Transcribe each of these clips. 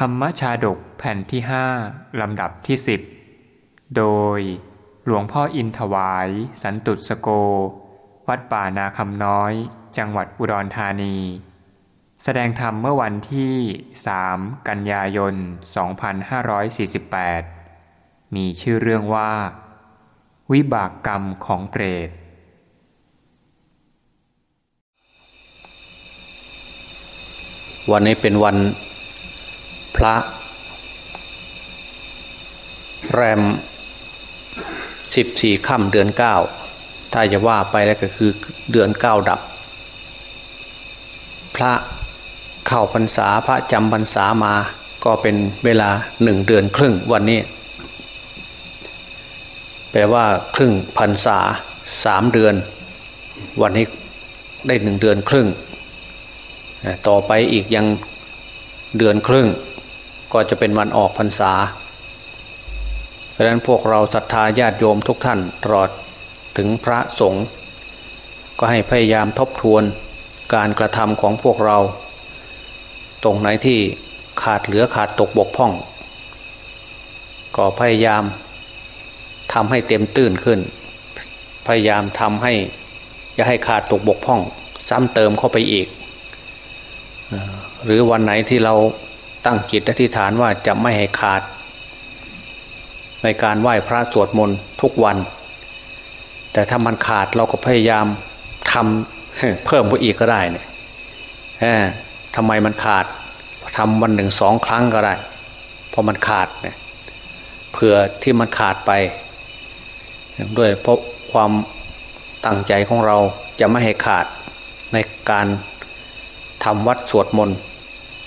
ธรรมชาดกแผ่นที่ห้าลำดับที่สิบโดยหลวงพ่ออินถวาย สันตุสโก วัดป่านาคำน้อย จังหวัดอุดรธานี แสดงธรรมเมื่อวันที่สามกันยายน 2548 มีชื่อเรื่องว่า วิบากกรรมของเปรตวันนี้เป็นวัน พระ แรมสิบสี่ค่ำเดือนเก้าถ้าจะว่าไปแล้วก็คือเดือนเก้าดับ พระเข้าพรรษาพระจำพรรษามาก็เป็นเวลาหนึ่งเดือนครึ่งวันนี้ แปลว่าครึ่งพรรษาสามเดือน วันนี้ได้หนึ่งเดือนครึ่ง ต่อไปอีกยังเดือนครึ่ง ก็จะเป็นวันออกพรรษาเพราะนั้นพวกเราศรัทธาญาติโยมทุกท่านตลอดถึงพระสงฆ์ก็ให้พยายามทบทวนการกระทำของพวกเรา ตรงไหนที่ขาดเหลือขาดตกบกพร่อง ก็พยายามทำให้เต็มตื้นขึ้น พยายามทำให้อย่าให้ขาดตกบกพร่อง ซ้ำเติมเข้าไปอีก หรือวันไหนที่เรา ตั้งจิตอธิษฐานว่าจะไม่ให้ขาด ในการไหว้พระสวดมนต์ทุกวัน แต่ถ้ามันขาดเราก็พยายามทำเพิ่มไปอีกก็ได้เนี่ยทำไมมันขาดทำวันหนึ่งสองครั้งก็ได้พราะมันขาดเนี่ยเผื่อที่มันขาดไป ด้วยเพราะความตั้งใจของเราจะไม่ให้ขาดในการทำวัดสวดมนต์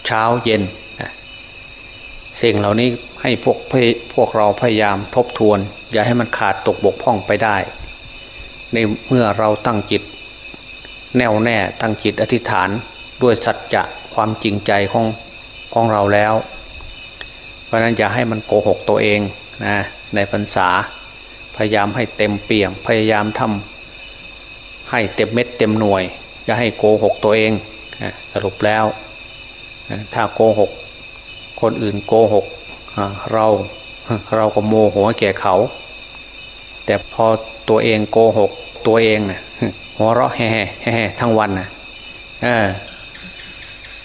เช้าเย็น สิ่งเหล่านี้ให้พวกพวกเราพยายามทบทวน อย่าให้มันขาดตกบกพร่องไปได้ ในเมื่อเราตั้งจิต แน่วแน่ตั้งจิตอธิษฐานด้วยสัจจะความจริงใจของของเราแล้ว เพราะนั้นอย่าให้มันโกหกตัวเองนะในพรรษา พยายามให้เต็มเปี่ยมพยายามทำให้เต็มเม็ดเต็มหน่วย อย่าให้โกหกตัวเองสรุปแล้วถ้าโกหก คนอื่นโกหกเราเราก็โมโหแก่เขา แต่พอตัวเองโกหก ตัวเองนะหัวเราะแห่แห่ทั้งวันนะ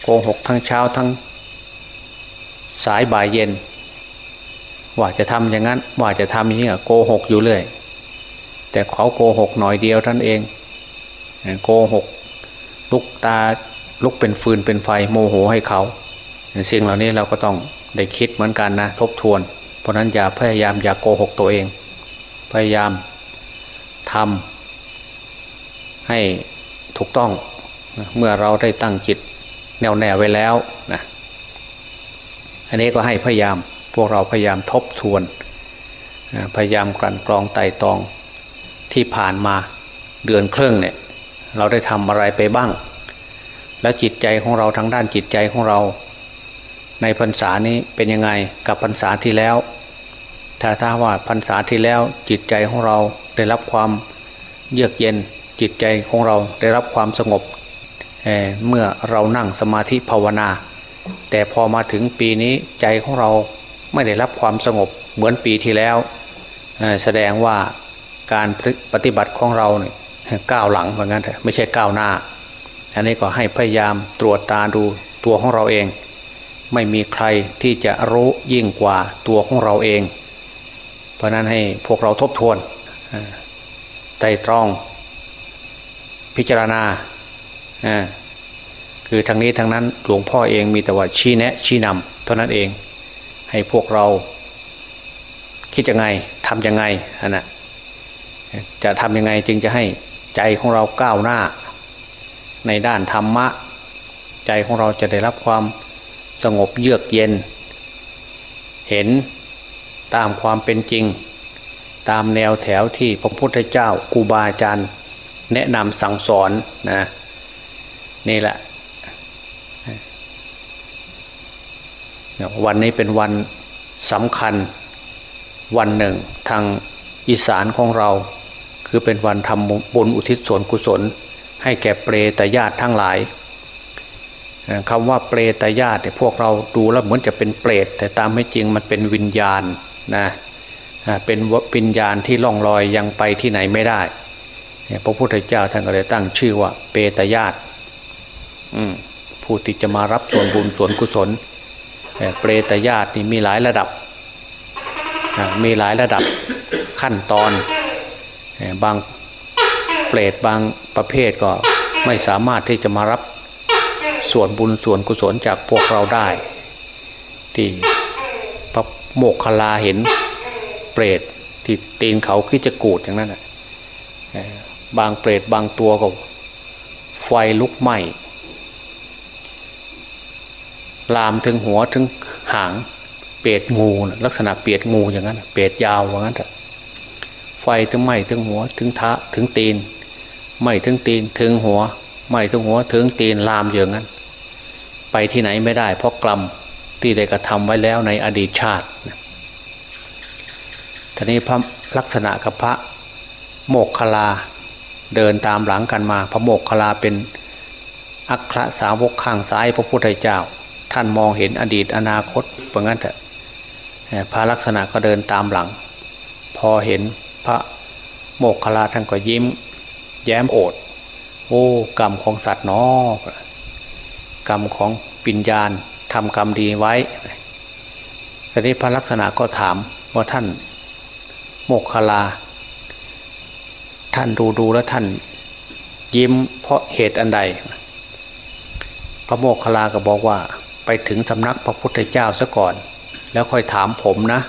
โกหกทั้งเช้าทั้งสายบ่ายเย็น ว่าจะทำอย่างนั้น ว่าจะทำอย่างนี้โกหกอยู่เรื่อยแต่เขาโกหกหน่อยเดียวท่านเองโกหกลุกตาลุกเป็นฟืนเป็นไฟโมโหให้เขา สิ่งเหล่านี้เราก็ต้องได้คิดเหมือนกันนะทบทวน เพราะนั้นอย่าพยายามอย่าโกหกตัวเอง พยายามทำให้ถูกต้องเมื่อเราได้ตั้งจิตแน่วแน่ไว้แล้วนะอันนี้ก็ให้พยายามพวกเราพยายามทบทวน พยายามกลั่นกรองไต่ตองที่ผ่านมาเดือนครึ่งเนี่ยเราได้ทำอะไรไปบ้าง แล้วจิตใจของเราทางด้านจิตใจของเรา ในพรรษานี้เป็นยังไงกับพรรษาที่แล้ว ถ้าถ้าว่าพรรษาที่แล้วจิตใจของเราได้รับความเยือกเย็นจิตใจของเราได้รับความสงบเเมื่อเรานั่งสมาธิภาวนา แต่พอมาถึงปีนี้ใจของเราไม่ได้รับความสงบเหมือนปีที่แล้วแสดงว่าการปฏิบัติของเราเนี่ยก้าวหลังเหมือนกันไม่ใช่ก้าวหน้า อันนี้ก็ให้พยายามตรวจตาดูตัวของเราเอง ไม่มีใครที่จะรู้ยิ่งกว่าตัวของเราเอง เพราะนั้นให้พวกเราทบทวนไตรตรอง พิจารณาคือทางนี้ทางนั้นหลวงพ่อเองมีแต่ว่าชี้แนะชี้นำเท่านั้นเอง ให้พวกเราคิดยังไงทำยังไงนะจะทำยังไงจึงจะให้ใจของเราก้าวหน้า ในด้านธรรมะ ใจของเราจะได้รับความ สงบเยือกเย็น เห็นตามความเป็นจริง ตามแนวแถวที่พระพุทธเจ้าครูบาอาจารย์แนะนำสั่งสอนนะนี่แหละ วันนี้เป็นวันสำคัญวันหนึ่งทางอีสานของเรา คือเป็นวันทำบุญอุทิศส่วนกุศล ให้แก่เปรตญาติทั้งหลาย คำว่าเปรตญาติเนี่ยพวกเราดูแล้วเหมือนจะเป็นเปรต แต่ตามไม่จริงมันเป็นวิญญาณนะเป็นวิญญาณที่ล่องลอยยังไปที่ไหนไม่ได้พระพุทธเจ้าท่านก็เลยตั้งชื่อว่า เปตญาติผู้ที่จะมารับส่วนบุญส่วนกุศลเปรตญาตินี่มีหลายระดับมีหลายระดับขั้นตอนบางเปรตบางประเภทก็ไม่สามารถที่จะมารับ ส่วนบุญส่วนกุศลจากพวกเราได้ที่พระโมกขลาเห็นเปรตที่ตีนเขาคือจะกูดอย่างนั้นบางเปรตบางตัวก็ ไฟลุกไหม้ลามถึงหัวถึงหาง เปรตงูลักษณะเปรตงูอย่างนั้นเปรตยาวอย่างนั้นไฟถึงไหม้ถึงหัวถึงท้าถึงตีนไหม้ถึงตีนถึงหัวไหม้ถึงหัวถึงตีนลามอย่างนั้น ไปที่ไหนไม่ได้ เพราะกรรมที่ได้กระทำไว้แล้วในอดีตชาติทีนี้พระลักษณะกับพระโมกขลาเดินตามหลังกันมา พระโมกขลาเป็นอัครสาวกข้างซ้ายพระพุทธเจ้า ท่านมองเห็นอดีตอนาคตเพราะงั้นเถอะพระลักษณะก็เดินตามหลัง พอเห็นพระโมกขลาท่านก็ยิ้ม แย้มโอด โอ้กรรมของสัตว์นอ กรรมของปิญญาณทำกรรมดีไว้ทีนี้พระลักษณะก็ถามว่าท่านโมกขลา ท่านดูดูแล้วท่านยิ้มเพราะเหตุอันใด พระโมกขลาก็บอกว่าไปถึงสำนักพระพุทธเจ้าซะก่อน แล้วค่อยถามผมนะ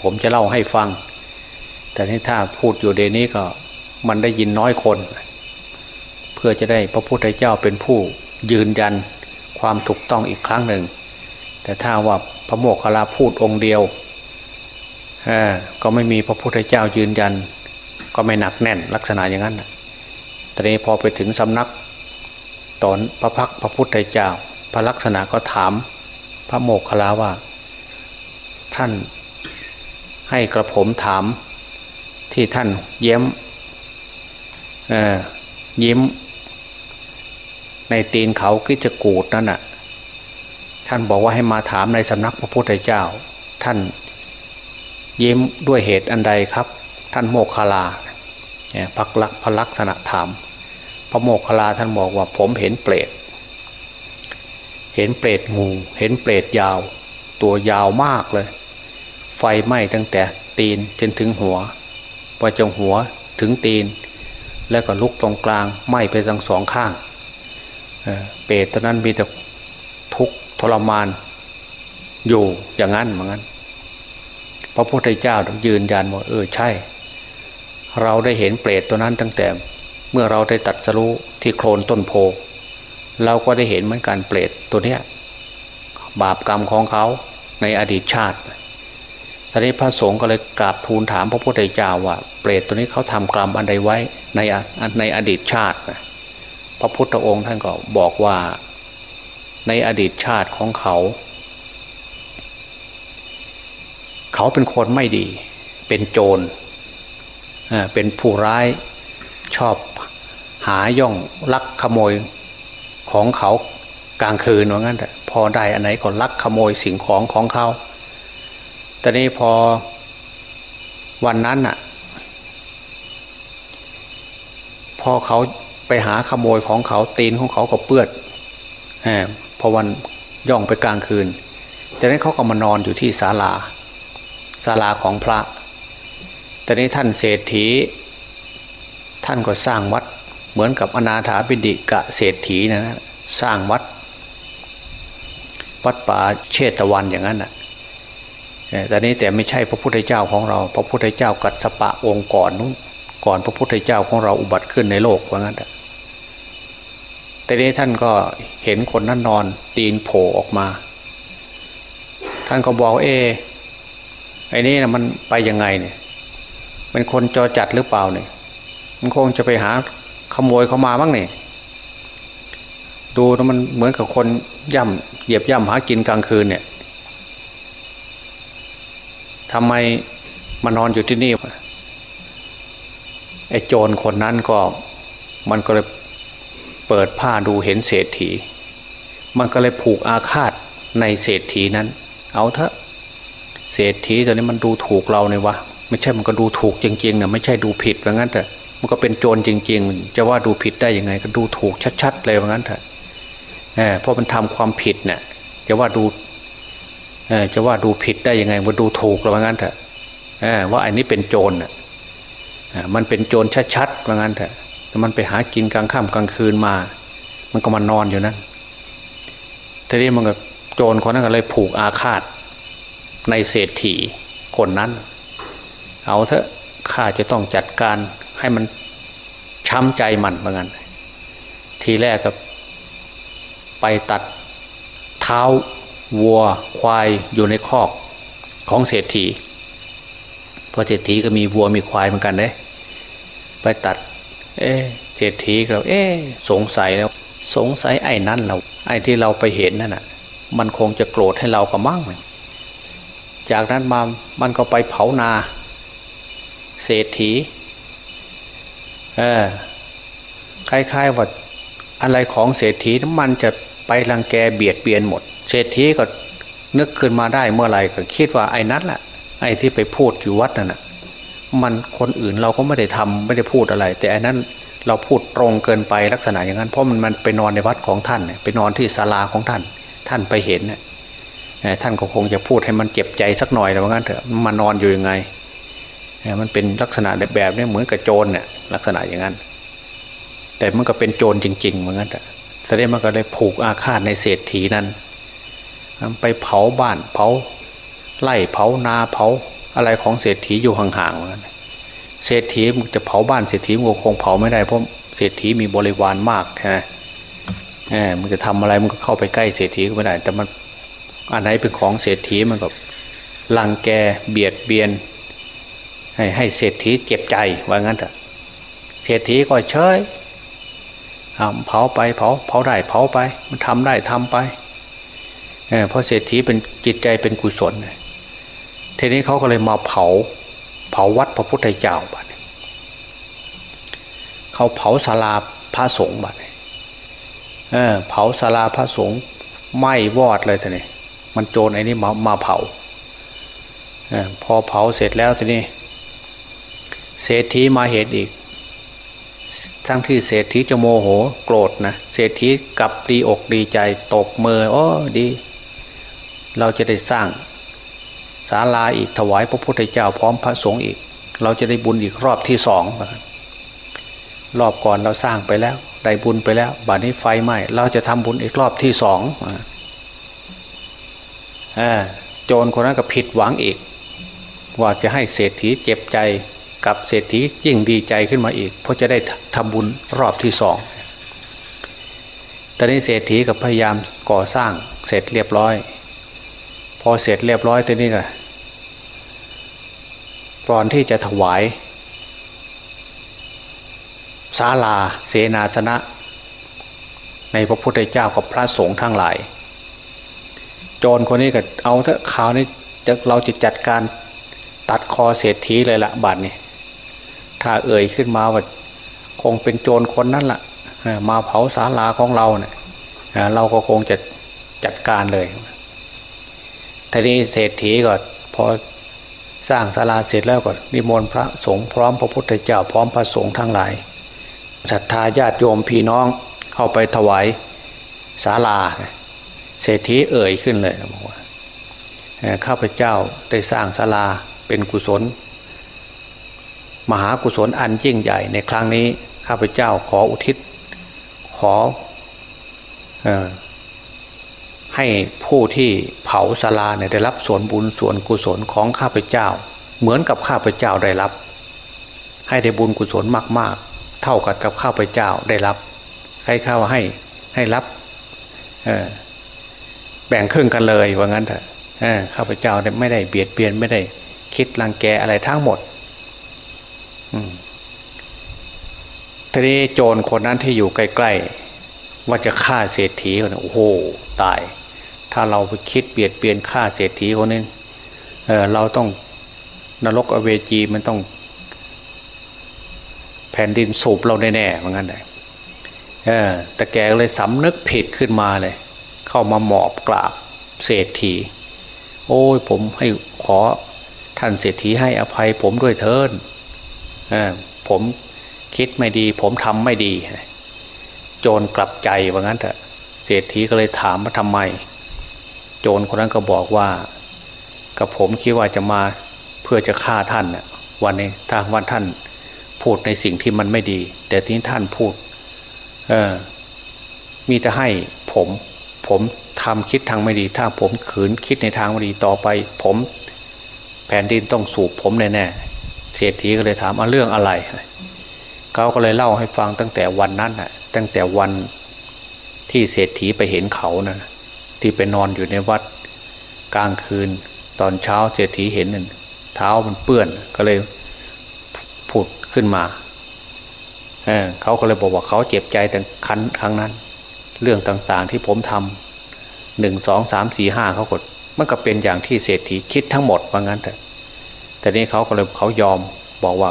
ผมจะเล่าให้ฟัง แต่ที่ถ้าพูดอยู่เดนี้ก็มันได้ยินน้อยคน เพื่อจะได้พระพุทธเจ้าเป็นผู้ ยืนยันความถูกต้องอีกครั้งหนึ่ง แต่ถ้าว่าพระโมกขลาพูดองค์เดียวก็ไม่มีพระพุทธเจ้ายืนยัน ก็ไม่หนักแน่นลักษณะอย่างนั้นตอนนี้พอไปถึงสำนักตอนพระพักพระพุทธเจ้า พระลักษณะก็ถามพระโมกขลาว่า ท่านให้กระผมถามที่ท่านเย้มยิ้ม ในตีนเขาคิจะกูดนั่นน่ะท่านบอกว่าให้มาถามในสำนักพระพุทธเจ้า ท่านเยิ้มด้วยเหตุอันใดครับ ท่านโมกขลาพักลักพลักษณะถาม พระโมกขลาท่านบอกว่าผมเห็นเปรตเห็นเปรตงู เห็นเปรตยาว ตัวยาวมากเลย ไฟไหม้ตั้งแต่ตีนจนถึงหัวพอจงหัวถึงตีน แล้วก็ลุกตรงกลางไหม้ไปทั้งสองข้าง เปรตตอนนั้นมีแต่ทุกข์ทรมาน อยู่อย่างนั้นเหมือนกันพระพุทธเจ้ายืนยันว่าเออใช่ เราได้เห็นเปรตตัวนั้นตั้งแต่ เมื่อเราได้ตัดสรู้ที่โคลนต้นโพ เราก็ได้เห็นเหมือนกันเปรตตัวเนี้ยบาปกรรมของเขาในอดีตชาติตอนนี้พระสงฆ์ก็เลยกราบทูลถามพระพุทธเจ้าว่า เปรตตัวนี้เขาทำกรรมอันใดไว้ในในอดีตชาติ พระพุทธองค์ท่านก็บอกว่าในอดีตชาติของเขา เขาเป็นคนไม่ดี เป็นโจรเป็นผู้ร้ายชอบหาย่องลักขโมยของเขากลางคืนว่างั้นแต่พอได้อันไหนก็ลักขโมยสิ่งของของเขาตอนนี้พอวันนั้นน่ะพอเขา ไปหาขโมยของเขาตีนของเขาก็เปื้อนพอวันย่องไปกลางคืนจากนั้นเขาก็มานอนอยู่ที่ศาลาศาลาของพระ แต่นี้ท่านเศรษฐี ท่านก็สร้างวัดเหมือนกับอนาถาบิดิกะเศรษฐีนะนะสร้างวัด วัดป่าเชตวันอย่างนั้นนะแต่นี้แต่ไม่ใช่พระพุทธเจ้าของเรา พระพุทธเจ้ากัดสปะองค์ก่อนนู้นก่อนพระพุทธเจ้าของเราอุบัติขึ้นในโลกว่างั้นแแต่นี้ท่านก็เห็นคนนั้นนอน ตีนโผล่ออกมา ท่านก็บอกเอไอ้นี่นะมันไปยังไงเนี่ยเป็นคนจอจัดหรือเปล่าเนี่ย มันคงจะไปหาขโมยเขามาบ้างเนี่ยดูแล้วมันเหมือนกับคนย่ำเหยียบย่ำหากินกลางคืนเนี่ยทำไมมานอนอยู่ที่นี่ไอ้โจรคนนั้นก็มันก็เลย เปิดผ้าดูเห็นเศรษฐี มันก็เลยผูกอาฆาตในเศรษฐีนั้น เอาเถอะเศรษฐีตัวนี้มันดูถูกเราเนี่ยวะไม่ใช่มันก็ดูถูกจริงๆนะไม่ใช่ดูผิดว่างั้นแต่มันก็เป็นโจรจริง ๆ จะว่าดูผิดได้ยังไง ก็ดูถูกชัดๆเลยว่างั้นเถอะเพราะมันทำความผิดเนี่ยจะว่าดูจะว่าดูผิดได้ยังไงว่าดูถูกเราว่างั้นเถอะว่าอันนี้เป็นโจรน่ะมันเป็นโจรชัดๆว่างั้นเถอะ แต่มันไปหากินกลางค่ำกลางคืนมา มันก็มานอนอยู่นั่นทีนี้มันก็โจรคนนั้นก็เลยผูกอาฆาต ในเศรษฐีคนนั้น เอาเถอะข้าจะต้องจัดการให้มันช้ำใจมันเหมือนกันทีแรกก็ไปตัดเท้าวัวควายอยู่ในคอกของเศรษฐีเพราะเศรษฐีก็มีวัวมีควายเหมือนกันเลยไปตัด เอ๊เศรษฐีเราเอ๊สงสัยแล้ว สงสัยไอ้นั่นเรา ไอ้ที่เราไปเห็นนั่นน่ะ มันคงจะโกรธให้เราก็มั่งจากนั้นมามันก็ไปเผานา เศรษฐีเออคล้ายๆว่าอะไรของเศรษฐีมันจะไปรังแกเบียดเบียนหมด เศรษฐีก็นึกขึ้นมาได้เมื่อไหร่ก็คิดว่าไอ้นั้นแหละไอ้ที่ไปพูดอยู่วัดนั่นน่ะ มันคนอื่นเราก็ไม่ได้ทำไม่ได้พูดอะไร แต่อันนั้นเราพูดตรงเกินไปลักษณะอย่างนั้นเพราะมันมันไปนอนในวัดของท่านไปนอนที่ศาลาของท่าน ท่านไปเห็นเนี่ยท่านก็คงจะพูดให้มันเจ็บใจสักหน่อยแต่ว่างั้นเถอะมันนอนอยู่ยังไงมันเป็นลักษณะแบบนี้เหมือนกับโจรเนี่ยลักษณะอย่างนั้น แต่มันก็เป็นโจรจริงๆเหมือนกันแต่แต่ได้มันก็เลยผูกอาฆาตในเศรษฐีนั้น ไปเผาบ้านเผาไล่เผานาเผา อะไรของเศรษฐีอยู่ห่างๆเหมือนกันเศรษฐีมันจะเผาบ้านเศรษฐีมันคงเผาไม่ได้เพราะเศรษฐีมีบริวารมากใช่ไหมมันจะทำอะไรมันก็เข้าไปใกล้เศรษฐีก็ไม่ได้ แต่มันอันไหนเป็นของเศรษฐีมันก็ลังแกเบียดเบียน ให้ให้เศรษฐีเจ็บใจว่างั้นเถอะเศรษฐีก็เฉยเผาไปเผาเผาได้เผาไป มันทำได้ทำไปเเพราะเศรษฐีเป็นจิตใจเป็นกุศล ทีนี้เขาก็เลยมาเผา เผาวัดพระพุทธเจ้าบัดเขาเผาศาลาพระสงฆ์บัดเเผาศาลาพระสงฆ์ไหม้วอดเลยทีนี้มันโจรไอ้นี่มามาเผาอพอเผาเสร็จแล้วทีนี้เศรษฐีมาเห็นอีก ทั้งที่เศรษฐีจะโมโหโกรธนะเศรษฐีกลับดีอกดีใจตกมือโอ้ดี เราจะได้สร้าง ศาลาอีกถวายพระพุทธเจ้าพร้อมพระสงฆ์อีก เราจะได้บุญอีกรอบที่สองรอบก่อนเราสร้างไปแล้ว ได้บุญไปแล้วบัดนี้ไฟไหม้เราจะทำบุญอีกรอบที่สองโจรคนนั้นก็ผิดหวังอีก ว่าจะให้เศรษฐีเจ็บใจกับเศรษฐียิ่งดีใจขึ้นมาอีก เพราะจะได้ทำบุญรอบที่สองตอนนี้เศรษฐีกับพยายามก่อสร้างเสร็จเรียบร้อย พอเสร็จเรียบร้อยตอนนี้ก็ ก่อนที่จะถวายศาลาเสนาสนะ ในพระพุทธเจ้ากับพระสงฆ์ทั้งหลาย โจรคนนี้ก็เอาเถอะข่าวนี้จะเราจะจัดการตัดคอเศรษฐีเลยละบาทนี้ถ้าเอ่ยขึ้นมาว่าคงเป็นโจรคนนั้นละ่ะมาเผาศาลาของเราเนี่ยเราก็คงจะจัดการเลยทีนี้เศรษฐีก็พอ สร้างศาลาเสร็จแล้วก็นิมนต์พระสงฆ์พร้อมพระพุทธเจ้าพร้อมพระสงฆ์ทั้งหลายศรัทธาญาติโยมพี่น้องเข้าไปถวายศาลาเศรษฐีเอ่ยขึ้นเลยบอกว่าข้าพเจ้าได้สร้างศาลาเป็นกุศล มหากุศลอันยิ่งใหญ่ในครั้งนี้ข้าพเจ้าขออุทิศขออ ให้ผู้ที่เผาศลาเนี่ยได้รับส่วนบุญส่วนกุศลของข้าพเจ้า เหมือนกับข้าพเจ้าได้รับ ให้ได้บุญกุศลมากเท่ากับกับข้าพเจ้าได้รับใครเข้าให้ให้รับแบ่งครึ่งกันเลยว่างั้นเถอะข้าพเจ้าไม่ได้เบียดเบียนไม่ได้คิดรังแกอะไรทั้งหมดทีนี้โจรคนนั้นที่อยู่ใกล้ๆว่าจะฆ่าเศรษฐีคนนี้โอ้โหตาย ถ้าเราไปคิดเบียดเบียนฆ่าเศรษฐีคนนี้เเราต้องนรกอเวจีมันต้อง แผ่นดินสูบเราแน่ๆเหมือนกันเลยแต่แกเลยสำนึกผิดขึ้นมาเลยเข้าเข้ามาหมอบกราบเศรษฐี โอ้ยผมให้ขอท่านเศรษฐีให้อภัยผมด้วยเถินผมคิดไม่ดี ผมทำไม่ดี โจรกลับใจว่างั้นเถอะเศรษฐีก็เลยถามว่าทำไม โจรคนนั้นก็บอกว่ากับผมคิดว่าจะมาเพื่อจะฆ่าท่านวันนี้ถ้าวันท่านพูดในสิ่งที่มันไม่ดี แต่ที่ท่านพูดเออมีแต่ให้ผม ผมทำคิดทางไม่ดี ถ้าผมขืนคิดในทางไม่ดีต่อไป ผมแผ่นดินต้องสูบผมแน่ๆเศรษฐีก็เลยถามเอาเรื่องอะไรเขาก็เลยเล่าให้ฟังตั้งแต่วันนั้นน่ะ ตั้งแต่วันที่เศรษฐีไปเห็นเขานะ ที่ไปนอนอยู่ในวัดกลางคืน ตอนเช้าเศรษฐีเห็นเท้ามันเปื้อนก็เลยผุดขึ้นมาเเขาก็เลยบอกว่าเขาเจ็บใจแต่ครั้งครั้งนั้น เรื่องต่างๆที่ผมทำหนึ่งสองสามสี่ห้าเขากดมันก็เป็นอย่างที่เศรษฐีคิดทั้งหมดว่างั้นแต่แต่นี้เขาก็เลยเขายอมบอกว่า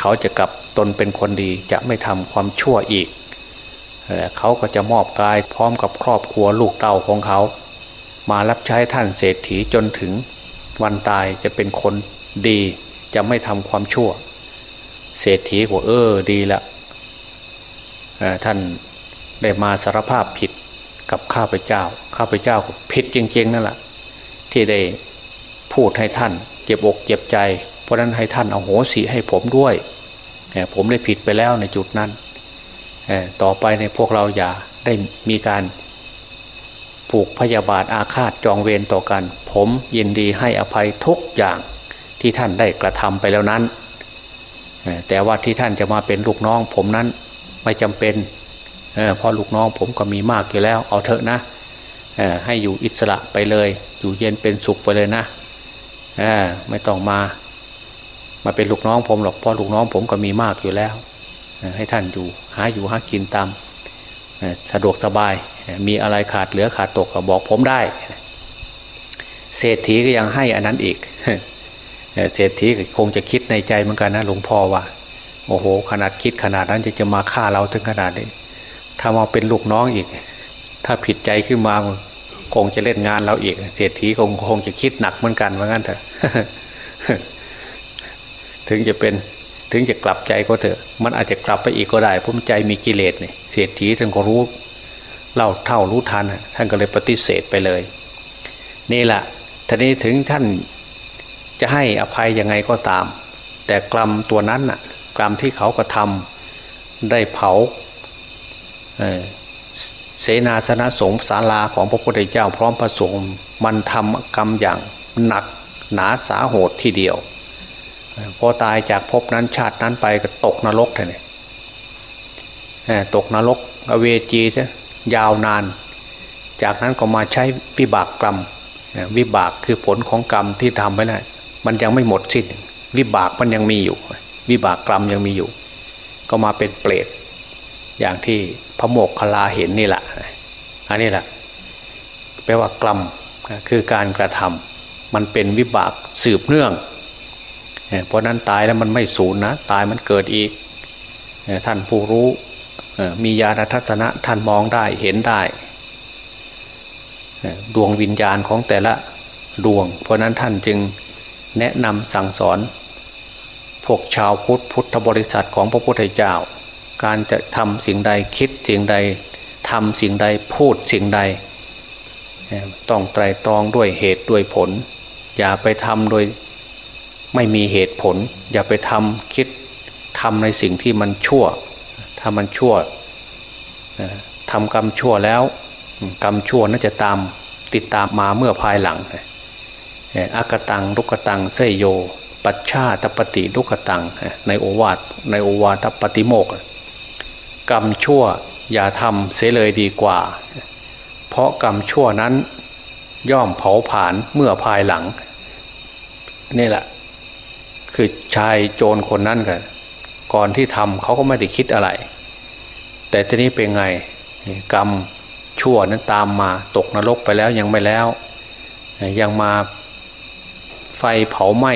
เขาจะกลับตนเป็นคนดีจะไม่ทำความชั่วอีก เขาก็จะมอบกายพร้อมกับครอบครัวลูกเต่าของเขา มารับใช้ท่านเศรษฐีจนถึงวันตายจะเป็นคนดีจะไม่ทำความชั่ว เศรษฐีบอกเออดีละท่านได้มาสารภาพผิดกับข้าพเจ้า ข้าพเจ้าผิดจริงๆนั่นแหละที่ได้พูดให้ท่าน เจ็บอกเจ็บใจ เพราะนั้นให้ท่านเอาโหสีให้ผมด้วยผมได้ผิดไปแล้วในจุดนั้น ต่อไปในพวกเราอย่าได้มีการผูกพยาบาทอาฆาตจองเวรต่อกัน ผมยินดีให้อภัยทุกอย่างที่ท่านได้กระทำไปแล้วนั้น แต่ว่าที่ท่านจะมาเป็นลูกน้อง ผมนั้นไม่จำเป็นเพราะลูกน้องผมก็มีมากอยู่แล้ว เอาเถอะนะให้อยู่อิสระไปเลย อยู่เย็นเป็นสุขไปเลยนะไม่ต้องมา มาเป็นลูกน้องผมหรอกเพราะลูกน้องผมก็มีมากอยู่แล้ว ให้ท่านอยู่หาอยู่หากินตามสะดวกสบายมีอะไรขาดเหลือขาดตกก็บอกผมได้ เศรษฐีก็ยังให้อันนั้นอีกเศรษฐีคงจะคิดในใจเหมือนกันนะหลวงพ่อว่า โอ้โห ขนาดคิดขนาดนั้นจะจะมาฆ่าเราถึงขนาดนี้ถ้ามาเป็นลูกน้องอีก ถ้าผิดใจขึ้นมาคงจะเล่นงานเราอีก เศรษฐีคงคงจะคิดหนักเหมือนกันว่างั้นเถอะถึงจะเป็น ถึงจะกลับใจก็เถอะ มันอาจจะกลับไปอีกก็ได้เพราะใจมีกิเลสเนี่ยเศรษฐีท่านก็รู้เล่าเท่ารู้ทันท่านก็เลยปฏิเสธไปเลย นี่แหละทีนี้ถึงท่านจะให้อภัยยังไงก็ตาม แต่กรรมตัวนั้นน่ะกรรมที่เขากระทำได้เผาเสนาสนะสงศาลาของพระพุทธเจ้าพร้อมพระสงฆ์มันทำกรรมอย่างหนักหนาสาโหดทีเดียว พอตายจากภพนั้นชาตินั้นไปก็ตกนรกเลยตกนรกอเวจีใช่ยาวนาน จากนั้นก็มาใช้วิบากกรรมวิบากคือผลของกรรมที่ทำไว้แล้วมันยังไม่หมดสิ้น วิบากมันยังมีอยู่ วิบากกรรมยังมีอยู่ ก็มาเป็นเปรตอย่างที่พระโมกขลาเห็นนี่แหละอันนี้แหละแปลว่ากรรมคือการกระทำมันเป็นวิบากสืบเนื่อง เพราะนั้นตายแล้วมันไม่สูญนะ ตายมันเกิดอีก ท่านผู้รู้มีญาณทัศนะท่านมองได้เห็นได้ ดวงวิญญาณของแต่ละดวง เพราะนั้นท่านจึงแนะนำสั่งสอน พวกชาวพุทธพุทธบริษัทของพระพุทธเจ้า การจะทำสิ่งใดคิดสิ่งใดทำสิ่งใดพูดสิ่งใด ต้องไตรตรองด้วยเหตุด้วยผล อย่าไปทำโดย ไม่มีเหตุผล อย่าไปทำคิดทำในสิ่งที่มันชั่วถ้ามันชั่วทำกรรมชั่วแล้ว กรรมชั่วน่าจะตามติดตามมาเมื่อภายหลังอากตังลุกตังเสยโย ปัจฉาตปฏิลุกตังในโอวาทในโอวาทปฏิโมกกรรมชั่วอย่าทำเสียเลยดีกว่า เพราะกรรมชั่วนั้นย่อมเผาผลาญเมื่อภายหลังนี่แหละ คือชายโจรคนนั้นกันก่อนที่ทำเขาก็ไม่ได้คิดอะไร แต่ทีนี้เป็นไงกรรมชั่วนั้นตามมาตกนรกไปแล้วยังไม่แล้ว ยังมาไฟเผาไหม้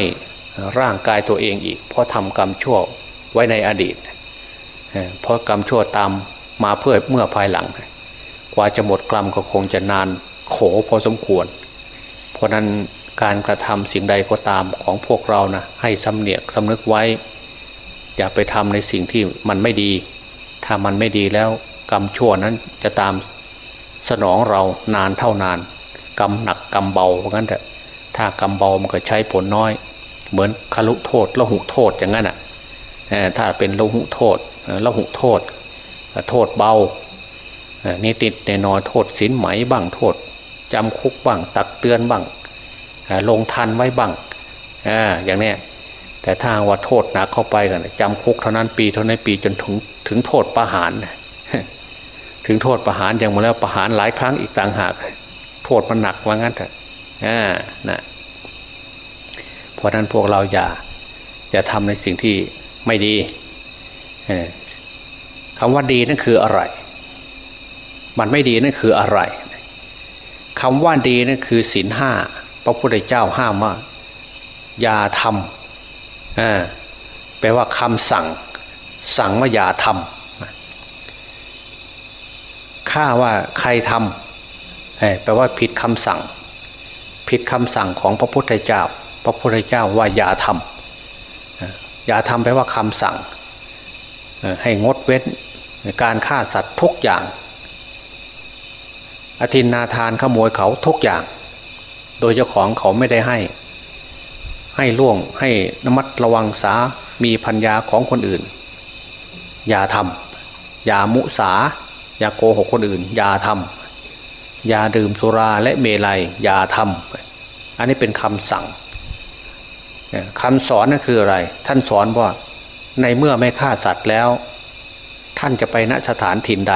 ร่างกายตัวเองอีก เพราะทำกรรมชั่วไว้ในอดีต เพราะกรรมชั่วตามมาเพื่อเมื่อภายหลัง กว่าจะหมดกรรมก็คงจะนานโขพอสมควร เพราะนั้น การกระทำสิ่งใดก็ตามของพวกเรานะให้สำเนียกสำนึกไว้อย่าไปทำในสิ่งที่มันไม่ดี ถ้ามันไม่ดีแล้วกรรมชั่วนั้นจะตามสนองเรานานเท่านานกรรมหนักกรรมเบาเพราะงั้นแต่ถ้ากรรมเบามันก็ใช้ผลน้อย เหมือนคลุโทษละหุโทษอย่างนั้นอะถ้าเป็นละหุโทษละหุโทษ โทษเบานี่ติดในนอยโทษสินไหมบ้างโทษจำคุกบ้างตักเตือนบ้าง ลงทันไว้บ้างอย่างนี้แต่ถ้าว่าโทษหนักเข้าไปกันจำคุกเท่านั้นปีเท่านั้นปีจนถึงถึงโทษประหารถึงโทษประหารอย่างมาแล้วประหารหลายครั้งอีกต่างหาก โทษมันหนักว่างั้นเถอะนะเพราะนั้นพวกเราอย่าอย่าทำในสิ่งที่ไม่ดีคำว่าดีนั่นคืออะไร มันไม่ดีนั่นคืออะไรคำว่าดีนั่นคือศีลห้า พระพุทธเจ้าห้ามว่าอย่าทำแปลว่าคำสั่ง สั่งว่าอย่าทำข้าว่าใครทำแปลว่าผิดคำสั่ง ผิดคำสั่งของพระพุทธเจ้า พระพุทธเจ้าว่าอย่าทำอย่าทำแปลว่าคำสั่ง ให้งดเว้นการฆ่าสัตว์ทุกอย่าง อธินนาทานขโมยเขาทุกอย่าง โดยเจ้าของเขาไม่ได้ให้ ให้ล่วงให้นมัดระวังสามีพัญญาของคนอื่น อย่าทำอย่ามุสา อย่าโกหกคนอื่น อย่าทำอย่าดื่มสุราและเมลัย อย่าทำอันนี้เป็นคำสั่งคำสอนนั่นคืออะไร ท่านสอนว่าในเมื่อไม่ฆ่าสัตว์แล้ว ท่านจะไปณสถานถิ่นใด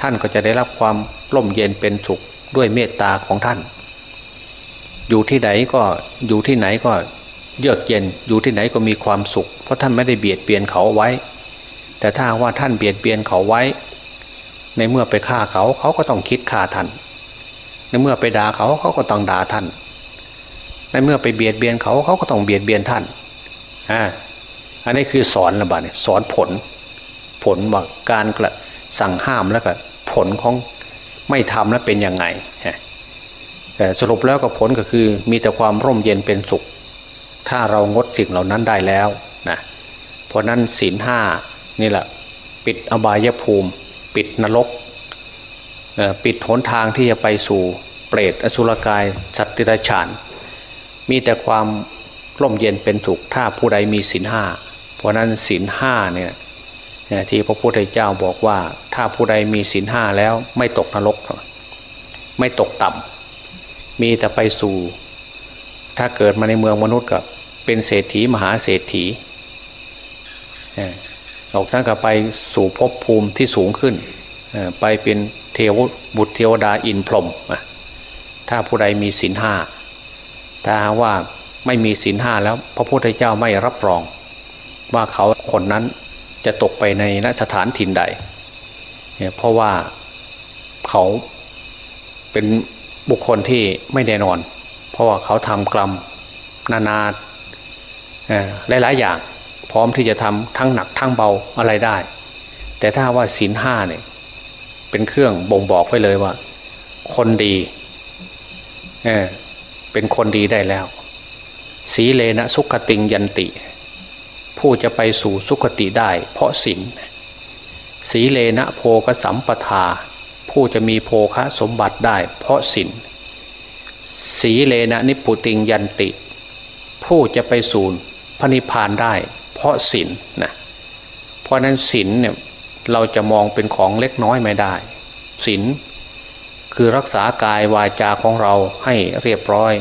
ท่านก็จะได้รับความร่มเย็นเป็นสุขด้วยเมตตาของท่าน อยู่ที่ไหนก็อยู่ที่ไหนก็เยือกเย็นอยู่ที่ไหนก็มีความสุข เพราะท่านไม่ได้เบียดเบียนเขาไว้ แต่ถ้าว่าท่านเบียดเบียนเขาไว้ ในเมื่อไปฆ่าเขาเขาก็ต้องคิดฆ่าท่าน ในเมื่อไปด่าเขาเขาก็ต้องด่าท่าน ในเมื่อไปเบียดเบียนเขาเขาก็ต้องเบียดเบียนท่านอ่าอันนี้คือสอนระบาดสอนผล ผลว่าการกระสั่งห้ามแล้วก็ผลของไม่ทำแล้วเป็นยังไงแต่ สรุปแล้วก็ผลก็คือมีแต่ความร่มเย็นเป็นสุข ถ้าเรางดสิ่งเหล่านั้นได้แล้วนะเพราะนั้นศีลห้านี่แหละปิดอบายภูมิ ปิดนรกปิดหนทางที่จะไปสู่เปรตอสุรกายสัตว์ติรฉาน มีแต่ความร่มเย็นเป็นสุขถ้าผู้ใดมีศีลห้าเพราะนั้นศีลห้าเนี่ยที่พระพุทธเจ้าบอกว่าถ้าผู้ใดมีศีลห้าแล้วไม่ตกนรก ไม่ตกต่ำ มีแต่ไปสู่ ถ้าเกิดมาในเมืองมนุษย์กับเป็นเศรษฐีมหาเศรษฐีออกทั้งกับไปสู่ภพภูมิที่สูงขึ้น ไปเป็นเทวบุตรเทวดาอินพรหมถ้าผู้ใดมีศีลห้าถ้าว่าไม่มีศีลห้าแล้วพระพุทธเจ้าไม่รับรอง ว่าเขาคนนั้นจะตกไปในนสถานถิ่นใดเนี่ยเพราะว่าเขาเป็น บุคคลที่ไม่แน่นอน เพราะว่าเขาทำกรรมนานาหลายๆอย่าง พร้อมที่จะทำทั้งหนักทั้งเบาอะไรได้ แต่ถ้าว่าศีลห้าเนี่ยเป็นเครื่องบ่งบอกไว้เลยว่า คนดีเเป็นคนดีได้แล้ว สีเลนะสุขติงยันติ ผู้จะไปสู่สุคติได้ เพราะศีลสีเลนะโพกสัมปทา ผู้จะมีโภคะสมบัติได้ เพราะศีลสีเลนะนิพุติงยันติ ผู้จะไปสู่พระนิพพานได้ เพราะศีลนะเพราะนั้นศีลเนี่ยเราจะมองเป็นของเล็กน้อยไม่ได้ศีลคือรักษากายวาจาของเราให้เรียบร้อย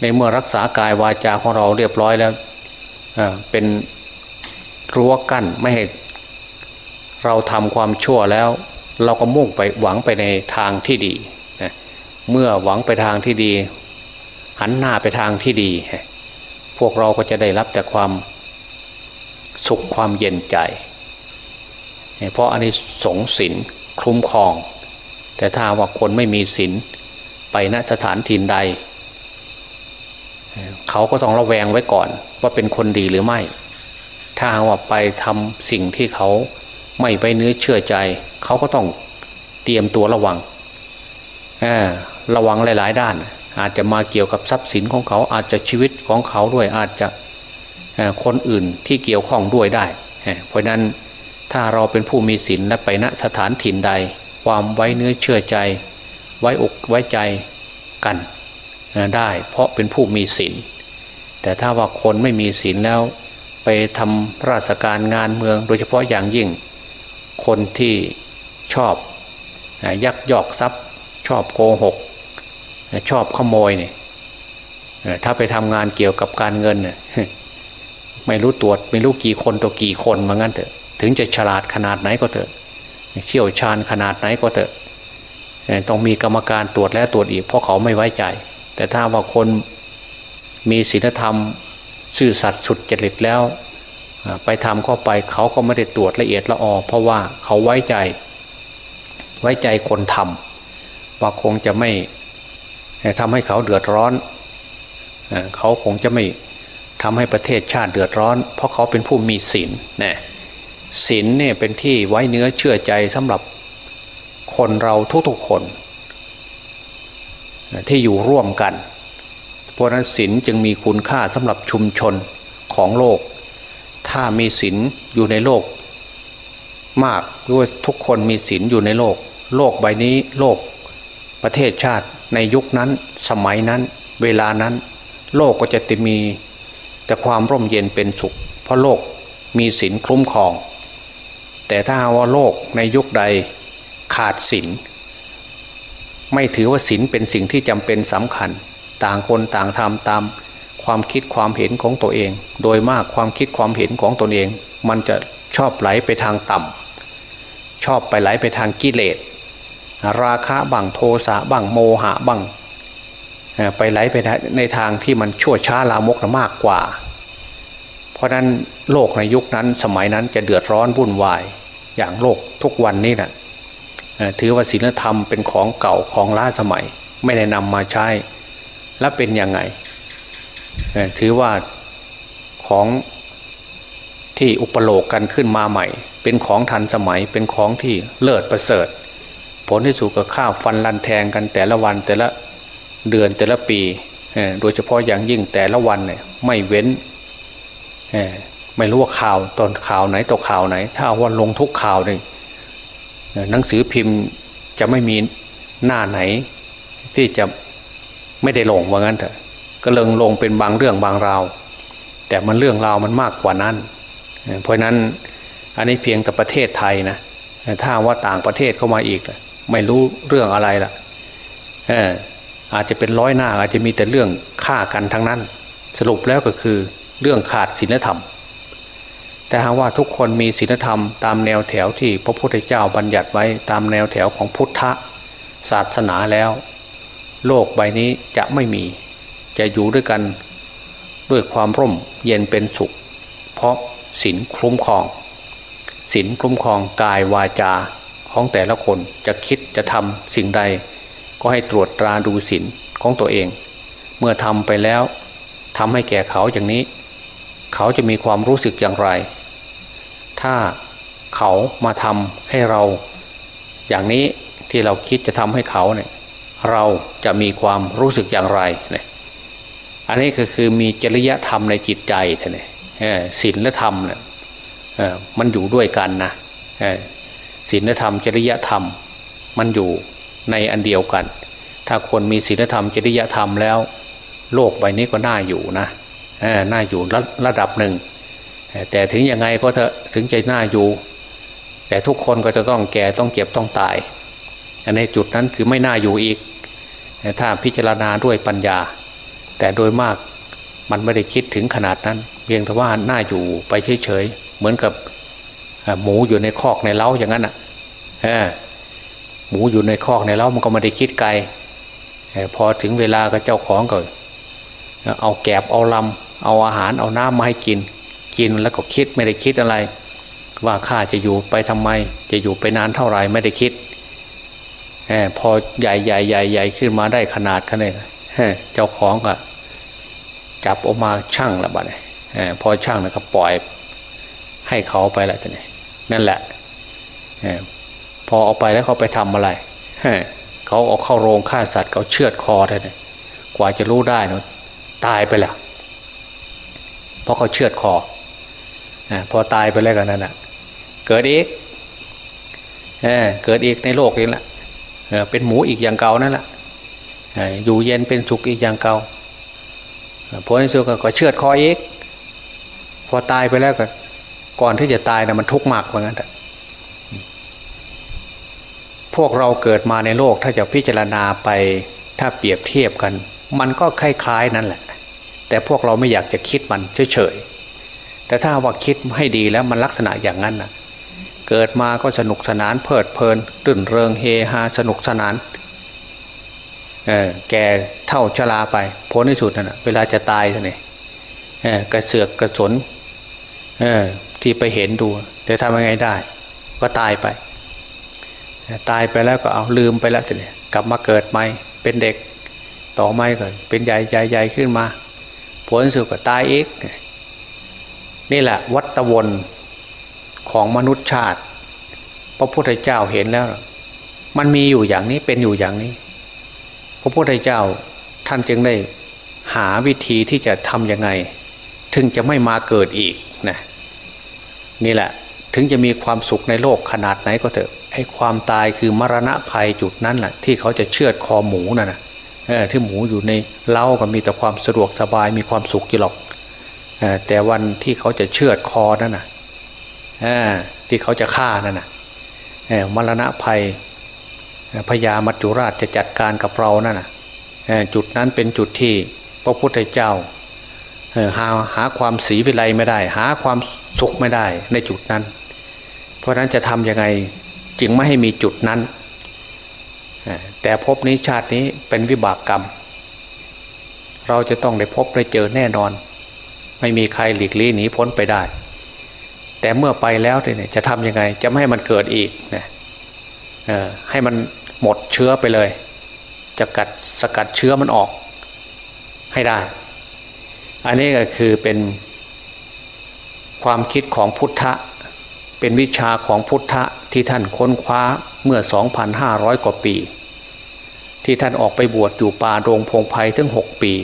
ในเมื่อรักษากายวาจาของเราเรียบร้อยแล้วเป็นรั้วกั้นไม่ให้เราทำความชั่วแล้ว เราก็มุ่งไปหวังไปในทางที่ดีเมื่อหวังไปทางที่ดี หันหน้าไปทางที่ดี พวกเราก็จะได้รับแต่ความสุขความเย็นใจ เพราะอันนี้สงสินคลุ้มครอง แต่ถ้าว่าคนไม่มีศีลไปณสถานถิ่ใด เขาก็ต้องระแวงไว้ก่อนว่าเป็นคนดีหรือไม่ ถ้าว่าไปทำสิ่งที่เขา ไม่ไว้เนื้อเชื่อใจ เขาก็ต้องเตรียมตัวระวังระวังหลาย ๆ ด้าน อาจจะมาเกี่ยวกับทรัพย์สินของเขาอาจจะชีวิตของเขาด้วยอาจจะคนอื่นที่เกี่ยวข้องด้วยได้ เพราะนั้นถ้าเราเป็นผู้มีศีลและไปณสถานถิ่นใด ความไว้เนื้อเชื่อใจ ไว้อกไว้ใจกันได้ เพราะเป็นผู้มีศีลแต่ถ้าว่าคนไม่มีศีลแล้ว ไปทำราชการงานเมือง โดยเฉพาะอย่างยิ่ง คนที่ชอบยักยอกทรัพย์ ชอบโกหก ชอบขโมยเนี่ยถ้าไปทำงานเกี่ยวกับการเงินเนี่ยไม่รู้ตรวจไม่รู้กี่คนตัวกี่คนมางั้นเถอะ ถึงจะฉลาดขนาดไหนก็เถอะเชี่ยวชาญขนาดไหนก็เถอะต้องมีกรรมการตรวจและตรวจอีกเพราะเขาไม่ไว้ใจ แต่ถ้าว่าคนมีศีลธรรม ซื่อสัตย์สุดจริตแล้ว ไปทำเข้าไปเขาก็ไม่ได้ตรวจละเอียดละออเพราะว่าเขาไว้ใจ ไว้ใจคนทำว่าคงจะไม่ทำให้เขาเดือดร้อน เขาคงจะไม่ทำให้ประเทศชาติเดือดร้อน เพราะเขาเป็นผู้มีศีลนะศีลเนี่ยเป็นที่ไว้เนื้อเชื่อใจสำหรับคนเราทุกๆคน ที่อยู่ร่วมกัน เพราะนั้นศีลจึงมีคุณค่าสำหรับชุมชนของโลก ถ้ามีศีลอยู่ในโลก มากด้วยทุกคนมีศีลอยู่ในโลก โลกใบนี้โลกประเทศชาติในยุคนั้นสมัยนั้น เวลานั้น โลกก็จะติมีแต่ความร่มเย็นเป็นสุข เพราะโลกมีศีลคุ้มครอง แต่ถ้าว่าโลกในยุคใดขาดศีลไม่ถือว่าศีลเป็นสิ่งที่จำเป็นสำคัญ ต่างคนต่างทำตาม ความคิดความเห็นของตัวเอง โดยมากความคิดความเห็นของตนเอง มันจะชอบไหลไปทางต่ำชอบไปไหลไปทางกิเลส ราคะบังโทสะบังโมหะบังไปไหลไปในทางที่มันชั่วช้าลามกมากกว่า เพราะนั้นโลกในยุคนั้นสมัยนั้นจะเดือดร้อนวุ่นวายอย่างโลกทุกวันนี้นะ่ะถือว่าศีลธรรมเป็นของเก่าของล้าสมัย ไม่ได้นำมาใช้ และเป็นยังไง ถือว่าของที่อุปโลกกันขึ้นมาใหม่ เป็นของทันสมัยเป็นของที่เลิศประเสริฐ ผลที่สุดก็ข้าวฟันลันแทงกันแต่ละวันแต่ละเดือนแต่ละปี โดยเฉพาะอย่างยิ่งแต่ละวันเนี่ยไม่เว้นไม่รู้ว่าข่าวตอนข่าวไหนต่อข่าวไหน ถ้าวันลงทุกข่าวหนึ่งหนังสือพิมพ์จะไม่มีหน้าไหน ที่จะไม่ได้ลงว่างั้นเถอะ ก็เลิงลงเป็นบางเรื่องบางราว แต่มันเรื่องราวมันมากกว่านั้น เพราะนั้นอันนี้เพียงแต่ประเทศไทยนะถ้าว่าต่างประเทศเข้ามาอีก ไม่รู้เรื่องอะไรล่ะอาจจะเป็นร้อยหน้าอาจจะมีแต่เรื่องฆ่ากันทั้งนั้น สรุปแล้วก็คือเรื่องขาดศีลธรรม แต่หากว่าทุกคนมีศีลธรรมตามแนวแถวที่พระพุทธเจ้าบัญญัติไว้ตามแนวแถวของพุทธศาสนาแล้ว โลกใบนี้จะไม่มี จะอยู่ด้วยกันด้วยความร่มเย็นเป็นสุข เพราะศีลคุ้มครองศีลคุ้มครองกายวาจาของแต่ละคนจะคิดจะทำสิ่งใด ก็ให้ตรวจตราดูศีลของตัวเอง เมื่อทำไปแล้วทำให้แก่เขาอย่างนี้ เขาจะมีความรู้สึกอย่างไร ถ้าเขามาทำให้เรา อย่างนี้ที่เราคิดจะทำให้เขาเนี่ยเราจะมีความรู้สึกอย่างไรเนี่ย อันนี้ก็คือมีจริยธรรมในจิตใจท่านเลยศีลและธรรมเนี่ยมันอยู่ด้วยกันนะศีลและธรรม จริยธรรมมันอยู่ในอันเดียวกัน ถ้าคนมีศีลธรรม จริยธรรมแล้ว โลกใบนี้ก็น่าอยู่นะน่าอยู่ระระดับหนึ่ง แต่ถึงยังไงก็เถอะถึงใจน่าอยู่ แต่ทุกคนก็จะต้องแก่ต้องเจ็บต้องตายอันในจุดนั้นคือไม่น่าอยู่อีก ถ้าพิจารณาด้วยปัญญา แต่โดยมากมันไม่ได้คิดถึงขนาดนั้น เพียงแต่ว่าน่าอยู่ไปเฉยๆ เหมือนกับหมูอยู่ในคอกในเล้าอย่างนั้นอะหมูอยู่ในคอกในเล้ามันก็ไม่ได้คิดไกลพอถึงเวลาก็เจ้าของก็เอาแกบเอาลำเอาอาหารเอาน้ำมาให้กิน กินแล้วก็คิดไม่ได้คิดอะไร ว่าข้าจะอยู่ไปทำไม จะอยู่ไปนานเท่าไหร่ไม่ได้คิดอพอใหญ่ใหญ่ใหญ่ใหญ่ขึ้นมาได้ขนาดขนาดนี้เจ้าของก็ จับออกมาช่างละบ้านี่พอช่างแล้วก็ปล่อยให้เขาไปละทีนี้นั่นแหละพอเอาไปแล้วเขาไปทำอะไรเขาเอาเข้าโรงฆ่าสัตว์เขาเชือดคอได้เลยกว่าจะรู้ได้นะตายไปแล้วเพราะเขาเชือดคออพอตายไปแล้วกันนั่นแหะเกิดอีกเเกิดอีกในโลกนี้แหละเป็นหมูอีกอย่างเก่านั่นแหละอยู่เย็นเป็นสุขอีกอย่างเก่า พอในสุดก็เชือดคออีก พอตายไปแล้วก็ ก่อนที่จะตายนะมันทุกข์มากเหมือนกันพวกเราเกิดมาในโลกถ้าจะพิจารณาไปถ้าเปรียบเทียบกัน มันก็คล้ายๆนั่นแหละ แต่พวกเราไม่อยากจะคิดมันเฉยๆแต่ถ้าว่าคิดให้ดีแล้วมันลักษณะอย่างนั้นนะเกิดมาก็สนุกสนานเพลิดเพลินตื่นเริงเฮฮาสนุกสนานเออแก ท่าชราไปพ้นที่สุดนั่นเวลาจะตายท่านเองกระเสือกกระสนที่ไปเห็นดูจะทำยังไงได้ ก็ตายไป ตายไปแล้วก็เอาลืมไปแล้วทีนี้กลับมาเกิดใหม่เป็นเด็กต่อไม่ก่อนเป็นใหญ่ใหญ่ใหญ่ขึ้นมา ผลสุดก็ตายอีกนี่แหละวัตวนของมนุษย์ชาติ พระพุทธเจ้าเห็นแล้ว มันมีอยู่อย่างนี้เป็นอยู่อย่างนี้ พระพุทธเจ้า ท่านจึงได้หาวิธีที่จะทำยังไง ถึงจะไม่มาเกิดอีกนะนี่แหละถึงจะมีความสุขในโลกขนาดไหนก็เถอะไอ้ความตายคือมรณะภัยจุดนั้นแหละที่เขาจะเชือดคอหมูน่ะนะที่หมูอยู่ในเล้าก็มีแต่ความสะดวกสบายมีความสุขอยู่หรอกแต่วันที่เขาจะเชือดคอนั่นนะที่เขาจะฆ่านั่นนะมรณะภัยพญามัจจุราชจะจัดการกับเรานั่นนะ จุดนั้นเป็นจุดที่พระพุทธเจ้าหาหาความสีวิไลไม่ได้ หาความสุขไม่ได้ในจุดนั้น เพราะนั้นจะทำยังไงจึงไม่ให้มีจุดนั้น แต่พบนี้ชาตินี้เป็นวิบากกรรม เราจะต้องได้พบได้เจอแน่นอน ไม่มีใครหลีกลี่หนีพ้นไปได้ แต่เมื่อไปแล้วเนี่ยจะทำยังไง จะไม่ให้มันเกิดอีกนะให้มันหมดเชื้อไปเลย จะกัดสกัดเชื้อมันออกให้ได้ อันนี้ก็คือเป็นความคิดของพุทธะ เป็นวิชาของพุทธะที่ท่านค้นคว้าเมื่อ 2,500 กว่าปี ที่ท่านออกไปบวชอยู่ป่าโรงพงไพ่ถึง 6 ปี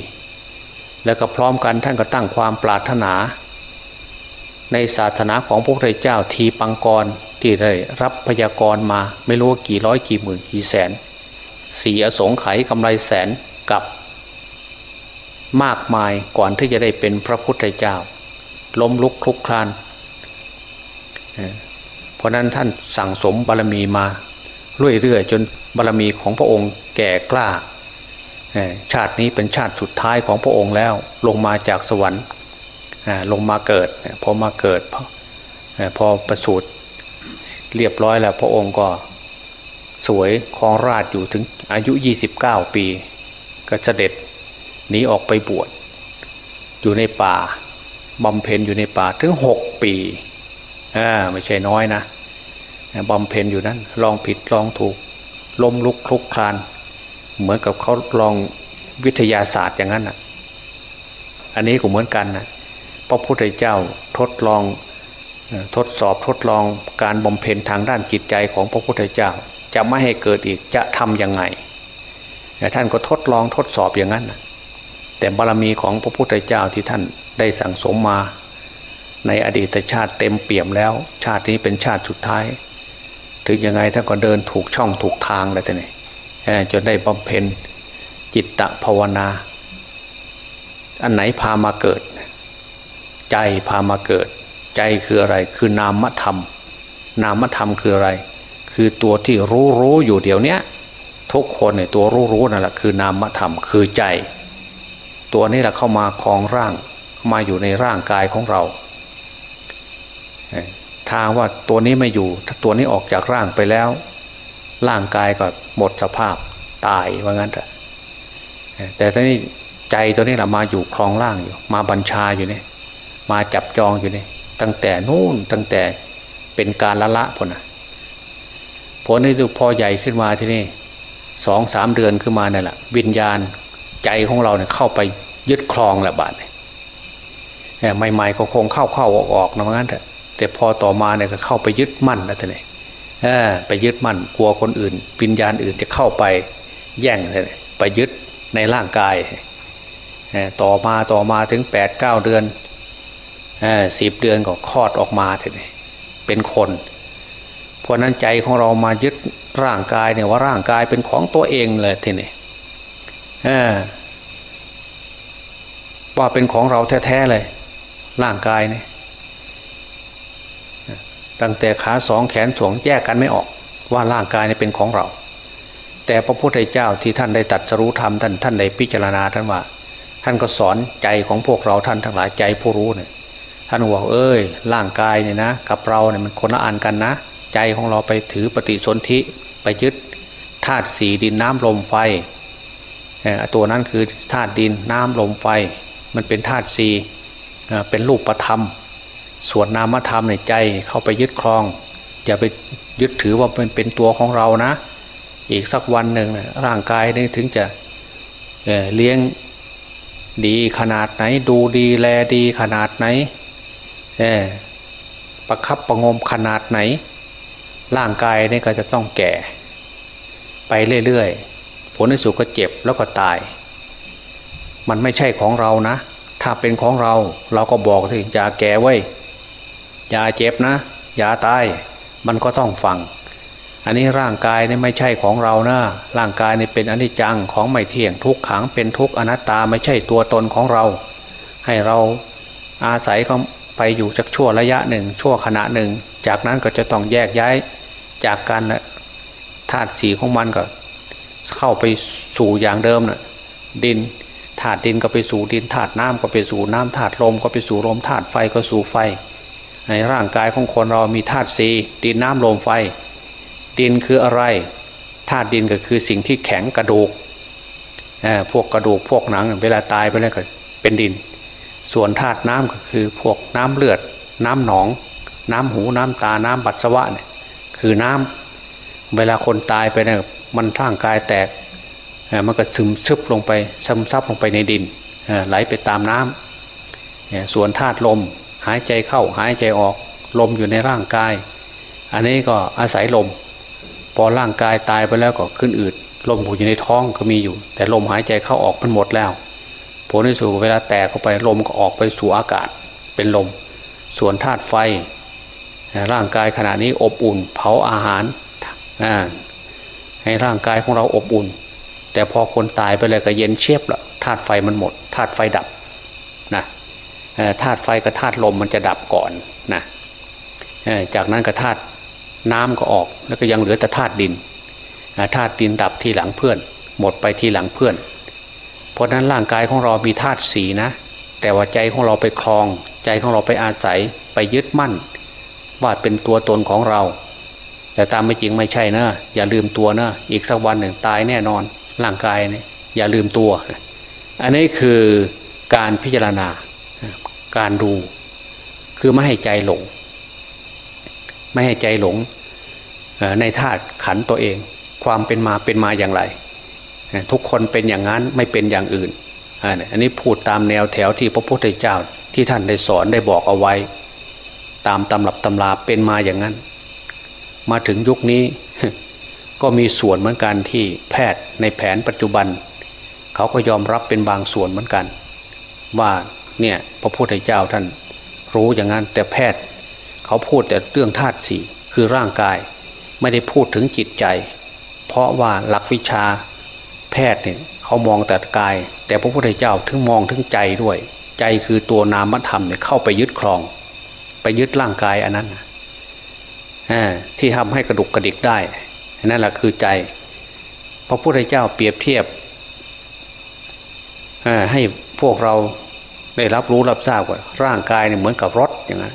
แล้วก็พร้อมกันท่านก็ตั้งความปรารถนา ในศาสนาของพระพุทธเจ้าทีปังกรที่ได้รับพยากรณ์มาไม่รู้กี่ร้อยกี่หมื่นกี่แสน สีอสงไขยกำไรแสนกับ มากมายก่อนที่จะได้เป็นพระพุทธเจ้า ล้มลุกคลุกคลาน เพราะนั้นท่านสั่งสมบารมีมาเรื่อยๆจนบารมีของพระองค์แก่กล้า ชาตินี้เป็นชาติสุดท้ายของพระองค์แล้วลงมาจากสวรรค์ลงมาเกิดพอมาเกิดพอประสูติเรียบร้อยแล้วพระองค์ก็ สวยครองราชอยู่ถึงอายุ 29 ปี ก็เสด็จหนีออกไปบวชอยู่ในป่าบำเพ็ญอยู่ในป่าถึงหกปีอ่าไม่ใช่น้อยนะบำเพ็ญอยู่นั้นลองผิดลองถูกล้มลุกคลุกคลาน เหมือนกับเขาลองวิทยาศาสตร์อย่างนั้นอะอันนี้ก็เหมือนกันนะพระพุทธเจ้าทดลองทดสอบทดลองการบำเพ็ญทางด้านจิตใจของพระพุทธเจ้า จะไม่ให้เกิดอีกจะทำยังไงท่านก็ทดลองทดสอบอย่างนั้น แต่บารมีของพระพุทธเจ้าที่ท่านได้สั่งสมมา ในอดีตชาติเต็มเปี่ยมแล้ว ชาตินี้เป็นชาติสุดท้าย ถึงยังไงท่านก็เดินถูกช่องถูกทางเลยท่านนี่จนได้บำเพ็ญจิตตภาวนา อันไหนพามาเกิด ใจพามาเกิด ใจคืออะไรคือนามธรรม นามธรรมคืออะไร คือตัวที่รู้รู้อยู่เดี๋ยวนี้ทุกคนเนี่ยตัวรู้รู้นั่นแหละคือนามธรรมคือใจ ตัวนี้แหละเข้ามาคลองร่างมาอยู่ในร่างกายของเราทางว่าตัวนี้ไม่อยู่ ถ้าตัวนี้ออกจากร่างไปแล้ว ร่างกายก็หมดสภาพตายว่างั้นแต่แต่ตอนนี้ใจตัวนี้แหละมาอยู่คลองร่างอยู่ มาบัญชาอยู่นี่มาจับจองอยู่นี่ตั้งแต่นู่นตั้งแต่เป็นการละละผลนะ ผลที่พอใหญ่ขึ้นมาที่นี่สองสามเดือนขึ้นมาเนี่ยแหละวิญญาณใจของเราเนี่ยเข้าไปยึดครองแหละบาดเนี่ยใหม่ๆก็คงเข้าเข้าออกออกนะงั้นแต่แต่พอต่อมาเนี่ยก็เข้าไปยึดมั่นแล้วท่านเไปยึดมั่นกลัวคนอื่นวิญญาณอื่นจะเข้าไปแย่งเลยไปยึดในร่างกายต่อมาต่อมาถึงแปดเก้าเดือนสิบเดือนก็คลอดออกมาเลยเป็นคน เพราะนั้นใจของเรามายึดร่างกายเนี่ยว่าร่างกายเป็นของตัวเองเลยทีนี้ว่าเป็นของเราแท้ๆเลย ร่างกายเนี่ยตั้งแต่ขาสองแขนสองแยกกันไม่ออก ว่าร่างกายเนี่ยเป็นของเรา แต่พระพุทธเจ้าที่ท่านได้ตัดสรู้ธรรมท่านท่านได้พิจารณาท่านว่า ท่านก็สอนใจของพวกเราท่านทั้งหลายใจผู้รู้เนี่ยท่านบอกเอ้ยร่างกายเนี่ยนะ กับเราเนี่ยมันคนละอันกันนะ ใจของเราไปถือปฏิสนธิไปยึดธาตุสีดินน้ำลมไฟตัวนั้นคือธาตุดินน้ำลมไฟ มันเป็นธาตุสีเป็นรูปประธรรม ส่วนนามธรรมในใจเข้าไปยึดครอง อย่าไปยึดถือว่าเป็นเป็นตัวของเรานะ อีกสักวันหนึ่งร่างกายนี่ถึงจะเลี้ยงดีขนาดไหนดูดีแลดีขนาดไหนประคับประงมขนาดไหน ร่างกายนี่ก็จะต้องแก่ ไปเรื่อยๆ ผลในสุดก็เจ็บแล้วก็ตาย มันไม่ใช่ของเรานะ ถ้าเป็นของเราเราก็บอกถึงอย่าแก่ไว้อย่าเจ็บนะอย่าตาย มันก็ต้องฟัง อันนี้ร่างกายนี่ไม่ใช่ของเรานะ ร่างกายนี่เป็นอนิจจังของไม่เที่ยงทุกขังเป็นทุกอนัตตาไม่ใช่ตัวตนของเรา ให้เราอาศัยเขาไปอยู่จากชั่วระยะหนึ่งชั่วขณะหนึ่ง จากนั้นก็จะต้องแยกย้ายจากกันนะธาตุสีของมันก็เข้าไปสู่อย่างเดิมนะ่ะดินธาตุดินก็ไปสู่ดินธาตุน้ำก็ไปสู่น้ำธาตุลมก็ไปสู่ลมธาตุไฟก็สู่ไฟ ในร่างกายของคนเรามีธาตุสีดินน้ำลมไฟ ดินคืออะไรธาตุดินก็คือสิ่งที่แข็งกระดูกพวกกระดูกพวกหนัง เวลาตายไปแล้วก็เป็นดิน ส่วนธาตุน้ำก็คือพวกน้ำเลือดน้ำหนอง น้ำหูน้ำตาน้ำปัสสาวะเนี่ยคือน้ำเวลาคนตายไปเนี่ยมันร่างกายแตกมันก็ซึมซึบลงไปซึมซับลงไปในดินไหลไปตามน้ำส่วนธาตุลมหายใจเข้าหายใจออกลมอยู่ในร่างกาย อันนี้ก็อาศัยลม พอร่างกายตายไปแล้วก็ขึ้นอืดลมอยู่ในท้องก็มีอยู่ แต่ลมหายใจเข้าออกมันหมดแล้วผลที่สุดเวลาแตกเข้าไปลมก็ออกไปสู่อากาศเป็นลม ส่วนธาตุไฟ ร่างกายขณะนี้อบอุ่น เผาอาหารให้ร่างกายของเราอบอุ่น แต่พอคนตายไปเลยก็เย็นเชียบละธาตุไฟมันหมดธาตุไฟดับนะธาตุไฟกับธาตุลมมันจะดับก่อนนะจากนั้นก็ธาตุน้ำก็ออกแล้วก็ยังเหลือแต่ธาตุดินธาตุดินดับทีหลังเพื่อน หมดไปทีหลังเพื่อน เพราะนั้นร่างกายของเรามีธาตุสีนะ แต่ว่าใจของเราไปคลอง ใจของเราไปอาศัยไปยึดมั่น ว่าเป็นตัวตนของเรา แต่ตามไม่จริงไม่ใช่นะ อย่าลืมตัวนะ อีกสักวันหนึ่งตายแน่นอน ร่างกายเนี่ยอย่าลืมตัว อันนี้คือการพิจารณาการดู คือไม่ให้ใจหลง ไม่ให้ใจหลงในธาตุขันตัวเอง ความเป็นมาเป็นมาอย่างไร ทุกคนเป็นอย่างนั้นไม่เป็นอย่างอื่น อันนี้พูดตามแนวแถวที่พระพุทธเจ้าที่ท่านได้สอนได้บอกเอาไว้ ตามตำรับตำราเป็นมาอย่างนั้น มาถึงยุคนี้ ก็มีส่วนเหมือนกันที่แพทย์ในแผนปัจจุบัน เขาก็ยอมรับเป็นบางส่วนเหมือนกัน ว่าเนี่ยพระพุทธเจ้าท่านรู้อย่างนั้น แต่แพทย์เขาพูดแต่เรื่องธาตุสี่คือร่างกายไม่ได้พูดถึงจิตใจ เพราะว่าหลักวิชาแพทย์เนี่ยเขามองแต่กาย แต่พระพุทธเจ้าถึงมองถึงใจด้วย ใจคือตัวนามธรรมเนี่ยเข้าไปยึดครอง ไปยึดร่างกายอันนั้นที่ทำให้กระดุกกระดิกได้ นั่นแหละคือใจ พระพุทธเจ้าเปรียบเทียบให้พวกเราได้รับรู้รับทราบว่าร่างกายเนี่ยเหมือนกับรถอย่างนั้น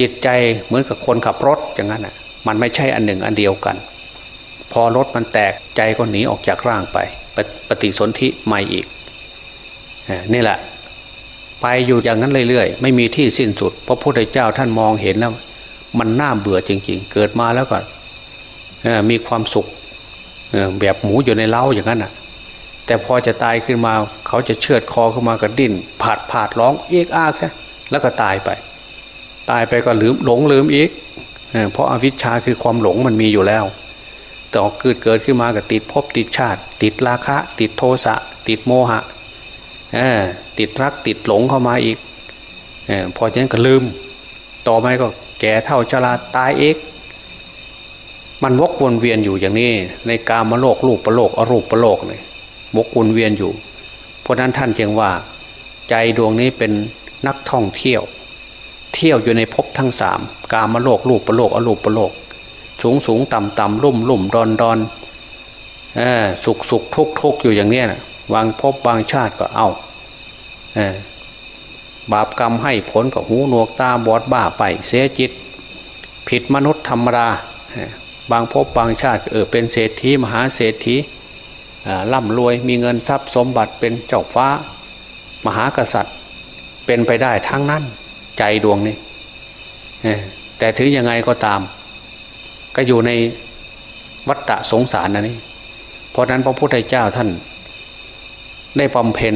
จิตใจเหมือนกับคนขับรถอย่างนั้นอะ มันไม่ใช่อันหนึ่งอันเดียวกัน พอรถมันแตกใจก็หนีออกจากร่างไป ปฏิสนธิใหม่อีกนี่แหละ ไปอยู่อย่างนั้นเรื่อยๆ ไม่มีที่สิ้นสุด เพราะพระพุทธเจ้าท่านมองเห็นแล้ว มันน่าเบื่อจริง ๆ เกิดมาแล้วก็มีความสุขแบบหมูอยู่ในเล้าอย่างนั้นอะ แต่พอจะตายขึ้นมา เขาจะเชือดคอขึ้นมากระดิ้นผาดผาดร้องเอกอากใช่แล้วก็ตายไป ตายไปก็ลืมหลงลืมอีกเพราะอาวิชชาคือความหลงมันมีอยู่แล้วต่อเกิดเกิดขึ้นมาก็ติดภพติดชาติ ติดราคะ ติดโทสะ ติดโมหะ ติดรักติดหลงเข้ามาอีกอพอฉะนั้นก็ลืม ต่อไปก็แก่เท่าชราตายเอกมันวกวนเวียนอยู่อย่างนี้ ในกามโลกรูปประโลกอรูปประโลกเลยวกวนเวียนอยู่ เพราะนั้นท่านจึงว่า ใจดวงนี้เป็นนักท่องเที่ยว เที่ยวอยู่ในภพทั้งสามกามโลกรูปประโลกอรูปประโลกสูงสูงต่ำต่ำรุ่มรุ่มดอนดอนสุกสุกทุกทุกอยู่อย่างเนี้นะวางพบบางชาติก็เอา บาปกรรมให้ผลกับหูหนวกตาบอดบ้าไปเสียจิต ผิดมนุษย์ธรรมดาบางพบบางชาติเออเป็นเศรษฐีมหาเศรษฐีร่ำรวยมีเงินทรัพย์สมบัติเป็นเจ้าฟ้า มหากษัตริย์เป็นไปได้ทั้งนั้น ใจดวงนี้แต่ถือยังไงก็ตาม ก็อยู่ในวัฏฏะสงสารนะนี่เพราะนั้นพระพุทธเจ้าท่าน ได้บำเพ็ญ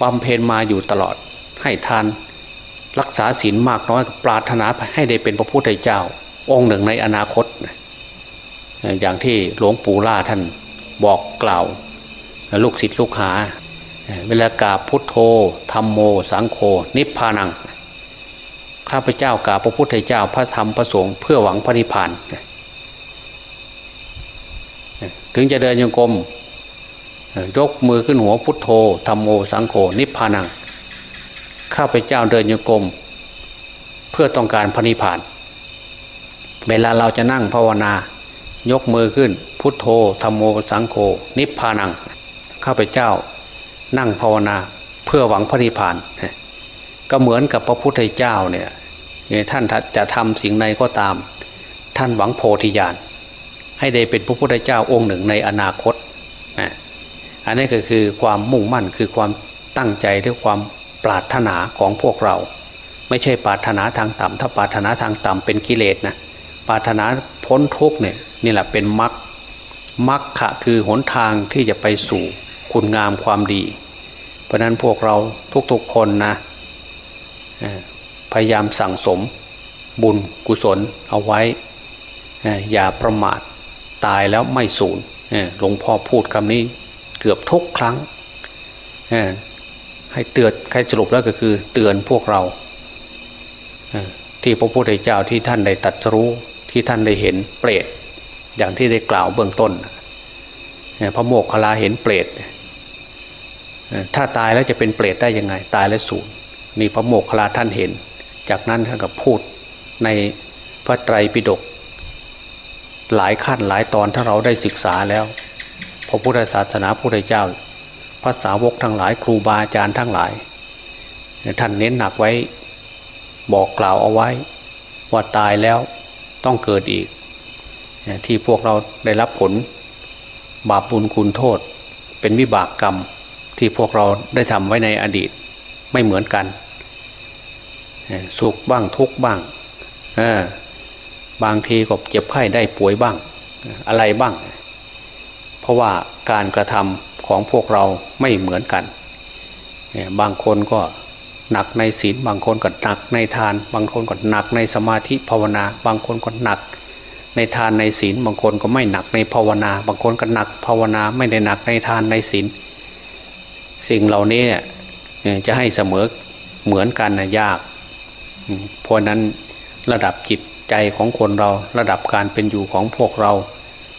บำเพ็ญมาอยู่ตลอด ให้ทานรักษาศีลมากน้อยปรารถนาให้ได้เป็นพระพุทธเจ้า องค์หนึ่งในอนาคต อย่างที่หลวงปู่ล่าท่านบอกกล่าว ลูกศิษย์ลูกหา เวลากาพุทโธธรรมโม สังโฆนิพพานังข้าพเจ้ากาพระพุทธเจ้าพระธรรมพระสงฆ์เพื่อหวังพระนิพพาน ถึงจะเดินยังกรม ยกมือขึ้นหัวพุทโธธรรมโมสังโฆนิพพานัง ข้าพเจ้าเดินโยกรมเพื่อต้องการพระนิพพาน เวลาเราจะนั่งภาวนา ยกมือขึ้น พุทโธธรรมโมสังโฆนิพพานัง ข้าพเจ้านั่งภาวนาเพื่อหวังพระนิพพาน ก็เหมือนกับพระพุทธเจ้าเนี่ยท่านจะทำสิ่งใดก็ตาม ท่านหวังโพธิญาณให้ได้เป็นพระพุทธเจ้าองค์หนึ่งในอนาคต อันนี้ก็คือความมุ่งมั่นคือความตั้งใจด้วยความปรารถนาของพวกเรา ไม่ใช่ปรารถนาทางต่ำถ้าปรารถนาทางต่ำเป็นกิเลสนะปรารถนาพ้นทุกเนี่ยนี่แหละเป็นมรรคมรรคคือหนทางที่จะไปสู่คุณงามความดี เพราะนั้นพวกเราทุกๆคนนะพยายามสั่งสมบุญกุศลเอาไว้ อย่าประมาทตายแล้วไม่สูญหลวงพ่อพูดคำนี้ กือบทุกครั้งให้เตือนใครสรุปแล้วก็คือ เตือนพวกเราที่พระพุทธเจ้าที่ท่านได้ตัดรู้ที่ท่านได้เห็นเปรตอย่างที่ได้กล่าวเบื้องต้นพระโมกขลาเห็นเปรตถ้าตายแล้วจะเป็นเปรตได้ยังไง ตายแล้วสูญนี่พระโมกขลาท่านเห็น จากนั้นท่านก็พูดในพระไตรปิฎกหลายขั้นหลายตอนถ้าเราได้ศึกษาแล้ว ระพุทธศาสนาพระพุทธเจ้าพระสาวกทั้งหลาย ครูบาอาจารย์ทั้งหลาย ท่านเน้นหนักไว้ บอกกล่าวเอาไว้ ว่าตายแล้วต้องเกิดอีก ที่พวกเราได้รับผล บาปบุญคุณโทษ เป็นวิบากกรรมที่พวกเราได้ทำไว้ในอดีตไม่เหมือนกัน สุขบ้างทุกบ้างบางทีก็เจ็บไข้ได้ป่วยบ้าง อะไรบ้าง เพราะว่าการกระทำของพวกเราไม่เหมือนกัน บางคนก็หนักในศีลบางคนก็หนักในทาน บางคนก็หนักในสมาธิภาวนา บางคนก็หนัก ในทานในศีลบางคนก็ไม่หนักในภาวนา บางคนก็หนักภาวนาไม่ได้หนักในทานในศีลสิ่งเหล่านี้จะให้เสมอเหมือนกันนะยากเพราะนั้นระดับจิตใจของคนเราระดับการเป็นอยู่ของพวกเรา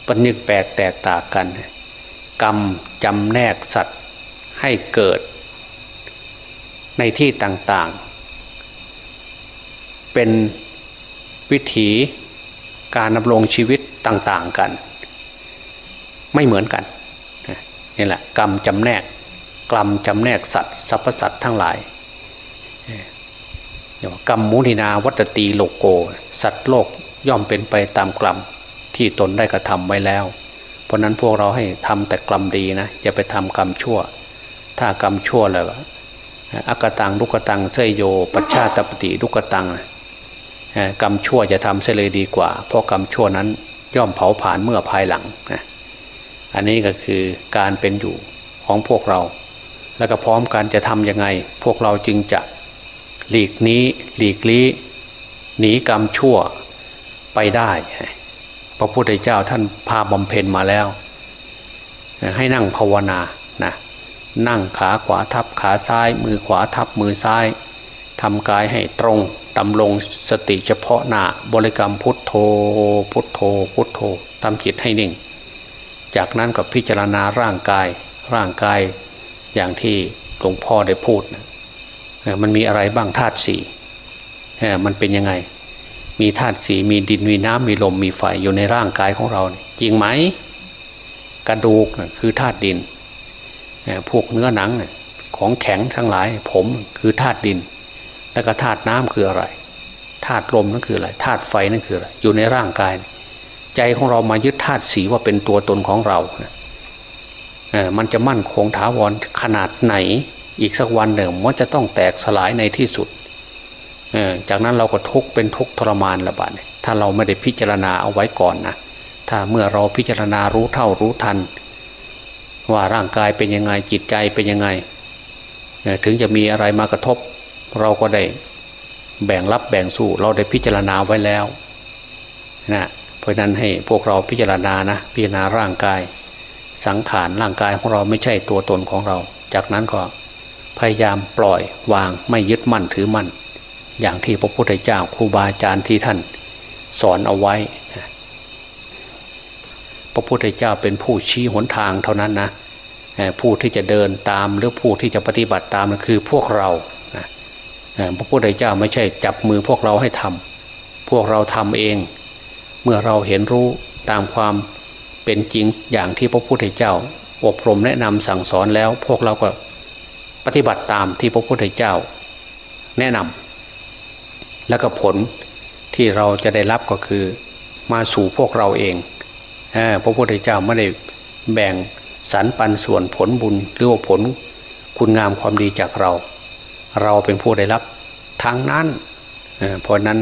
ปนึกแปลกแตกต่างกัน กรรมจำแนกสัตว์ให้เกิด ในที่ต่างๆ เป็นวิถีการดำรงชีวิตต่างๆกัน ไม่เหมือนกันนี่แหละกรรมจำแนกกรรมจำแนกสัตว์สรรพสัตว์ทั้งหลายกรรมมุนินาวัตตีโลโก สัตว์โลกย่อมเป็นไปตามกรรม ที่ตนได้กระทำไว้แล้ว เพราะนั้นพวกเราให้ทำแต่กรรมดีนะอย่าไปทำกรรมชั่ว ถ้ากรรมชั่วแล้วอากตังลุกตังเสยโย ปัชชาตปฏิลุกตังกรรมชั่วจะทำเสเลยดีกว่า เพราะกรรมชั่วนั้นย่อมเผาผลาญเมื่อภายหลังนะอันนี้ก็คือการเป็นอยู่ของพวกเรา แล้วก็พร้อมกันจะทำยังไง พวกเราจึงจะหลีกนี้หลีกลี้หนีกรรมชั่วไปได้ พระพุทธเจ้าท่านพาบำเพ็ญมาแล้ว ให้นั่งภาวนานะนั่งขาขวาทับขาซ้าย มือขวาทับมือซ้ายทำกายให้ตรงดำรงสติเฉพาะหน้าบริกรรมพุทโธ พุทโธ พุทโธทำจิตให้นิ่ง จากนั้นก็พิจารณาร่างกาย ร่างกายอย่างที่หลวงพ่อได้พูดนะมันมีอะไรบ้างธาตุสี่มันเป็นยังไง มีธาตุสีมีดินมีน้ำมีลมมีไฟอยู่ในร่างกายของเรา จริงไหม กระดูกนะคือธาตุดินพวกเนื้อหนังของแข็งทั้งหลาย ผมคือธาตุดิน แล้วก็ธาตุน้ำคืออะไรธาตุลมนั่นคืออะไรธาตุไฟนั่นคืออะไรอยู่ในร่างกาย ใจของเรามายึดธาตุสีว่าเป็นตัวตนของเรานะมันจะมั่นคงถาวรขนาดไหน อีกสักวันหนึ่งมันจะต้องแตกสลายในที่สุด จากนั้นเราก็ทุกเป็นทุกทรมานละบาดถ้าเราไม่ได้พิจารณาเอาไว้ก่อนนะถ้าเมื่อเราพิจารณารู้เท่ารู้ทัน ว่าร่างกายเป็นยังไงจิตใจเป็นยังไง ถึงจะมีอะไรมากระทบ เราก็ได้แบ่งรับแบ่งสู้ เราได้พิจารณาไว้แล้วนะเพราะนั้นให้พวกเราพิจารณานะพิจารณาร่างกาย สังขารร่างกายของเราไม่ใช่ตัวตนของเรา จากนั้นก็พยายามปล่อยวางไม่ยึดมั่นถือมั่น อย่างที่พระพุทธเจ้าครูบาอาจารย์ที่ท่านสอนเอาไว้ พระพุทธเจ้าเป็นผู้ชี้หนทางเท่านั้นนะผู้ที่จะเดินตามหรือผู้ที่จะปฏิบัติตามนั่นคือพวกเราพระพุทธเจ้าไม่ใช่จับมือพวกเราให้ทำพวกเราทำเอง เมื่อเราเห็นรู้ตามความเป็นจริงอย่างที่พระพุทธเจ้า อบรมแนะนำสั่งสอนแล้ว พวกเราก็ปฏิบัติตามที่พระพุทธเจ้า แนะนำ แล้วก็ผลที่เราจะได้รับก็คือมาสู่พวกเราเองพระพุทธเจ้าไม่ได้แบ่งสรรปันส่วนผลบุญหรือว่าผลคุณงามความดีจากเรา เราเป็นผู้ได้รับทางนั้นเพราะนั้น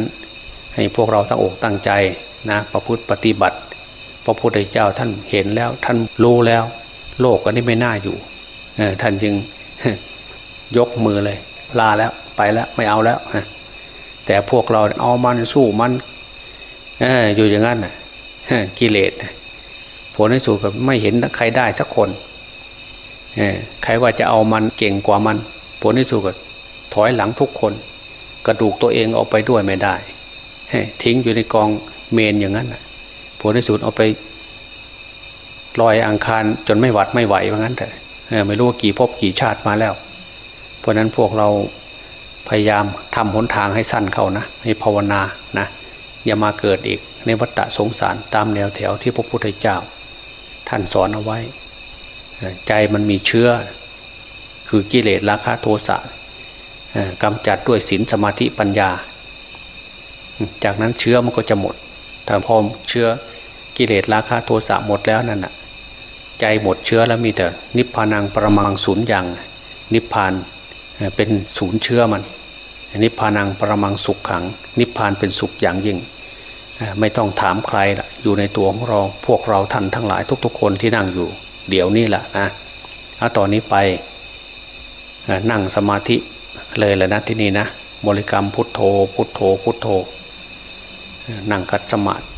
ให้พวกเราตั้งอกตั้งใจนะประพฤติปฏิบัติ พระพุทธเจ้าท่านเห็นแล้วท่านรู้แล้ว โลกอันนี้ไม่น่าอยู่ท่านจึงยกมือเลย ลาแล้วไปแล้วไม่เอาแล้ว แต่พวกเราเอามันสู้มันอยู่อย่างนั้นกิเลสผลในสุดก็ไม่เห็นใครได้สักคนใครว่าจะเอามันเก่งกว่ามัน ผลในสุดก็ถอยหลังทุกคน กระดูกตัวเองเอาไปด้วยไม่ได้ทิ้งอยู่ในกองเมนอย่างนั้นผลในสุดเอาไปลอยอังคารจนไม่หวัดไม่ไหวว่างั้นแต่ไม่รู้ว่ากี่พบกี่ชาติมาแล้ว เพราะนั้นพวกเรา พยายามทำหนทางให้สั้นเข้านะให้ภาวนานะอย่ามาเกิดอีกในวัฏสงสารตามแนวแถวที่พระพุทธเจ้า ท่านสอนเอาไว้ ใจมันมีเชื้อ คือกิเลสราคะโทสะกำจัดด้วยศีลสมาธิปัญญา จากนั้นเชื้อมันก็จะหมดถ้าพอเชื้อกิเลสราคะโทสะหมดแล้วนั่นน่ะใจหมดเชื้อแล้วมีแต่นิพพานังประมังศูนย์อย่างนิพพาน เป็นศูนย์เชื้อมัน นิพพานังประมังสุขขัง นิพพานเป็นสุขอย่างยิ่ง ไม่ต้องถามใครละอยู่ในตัวของเราพวกเราท่านทั้งหลายทุกๆคนที่นั่งอยู่ เดี๋ยวนี้แหละนะเอาตอนนี้ไปนั่งสมาธิเลยแหละนะที่นี่นะ บริกรรมพุทโธพุทโธพุทโธ นั่งกัดสมาธิ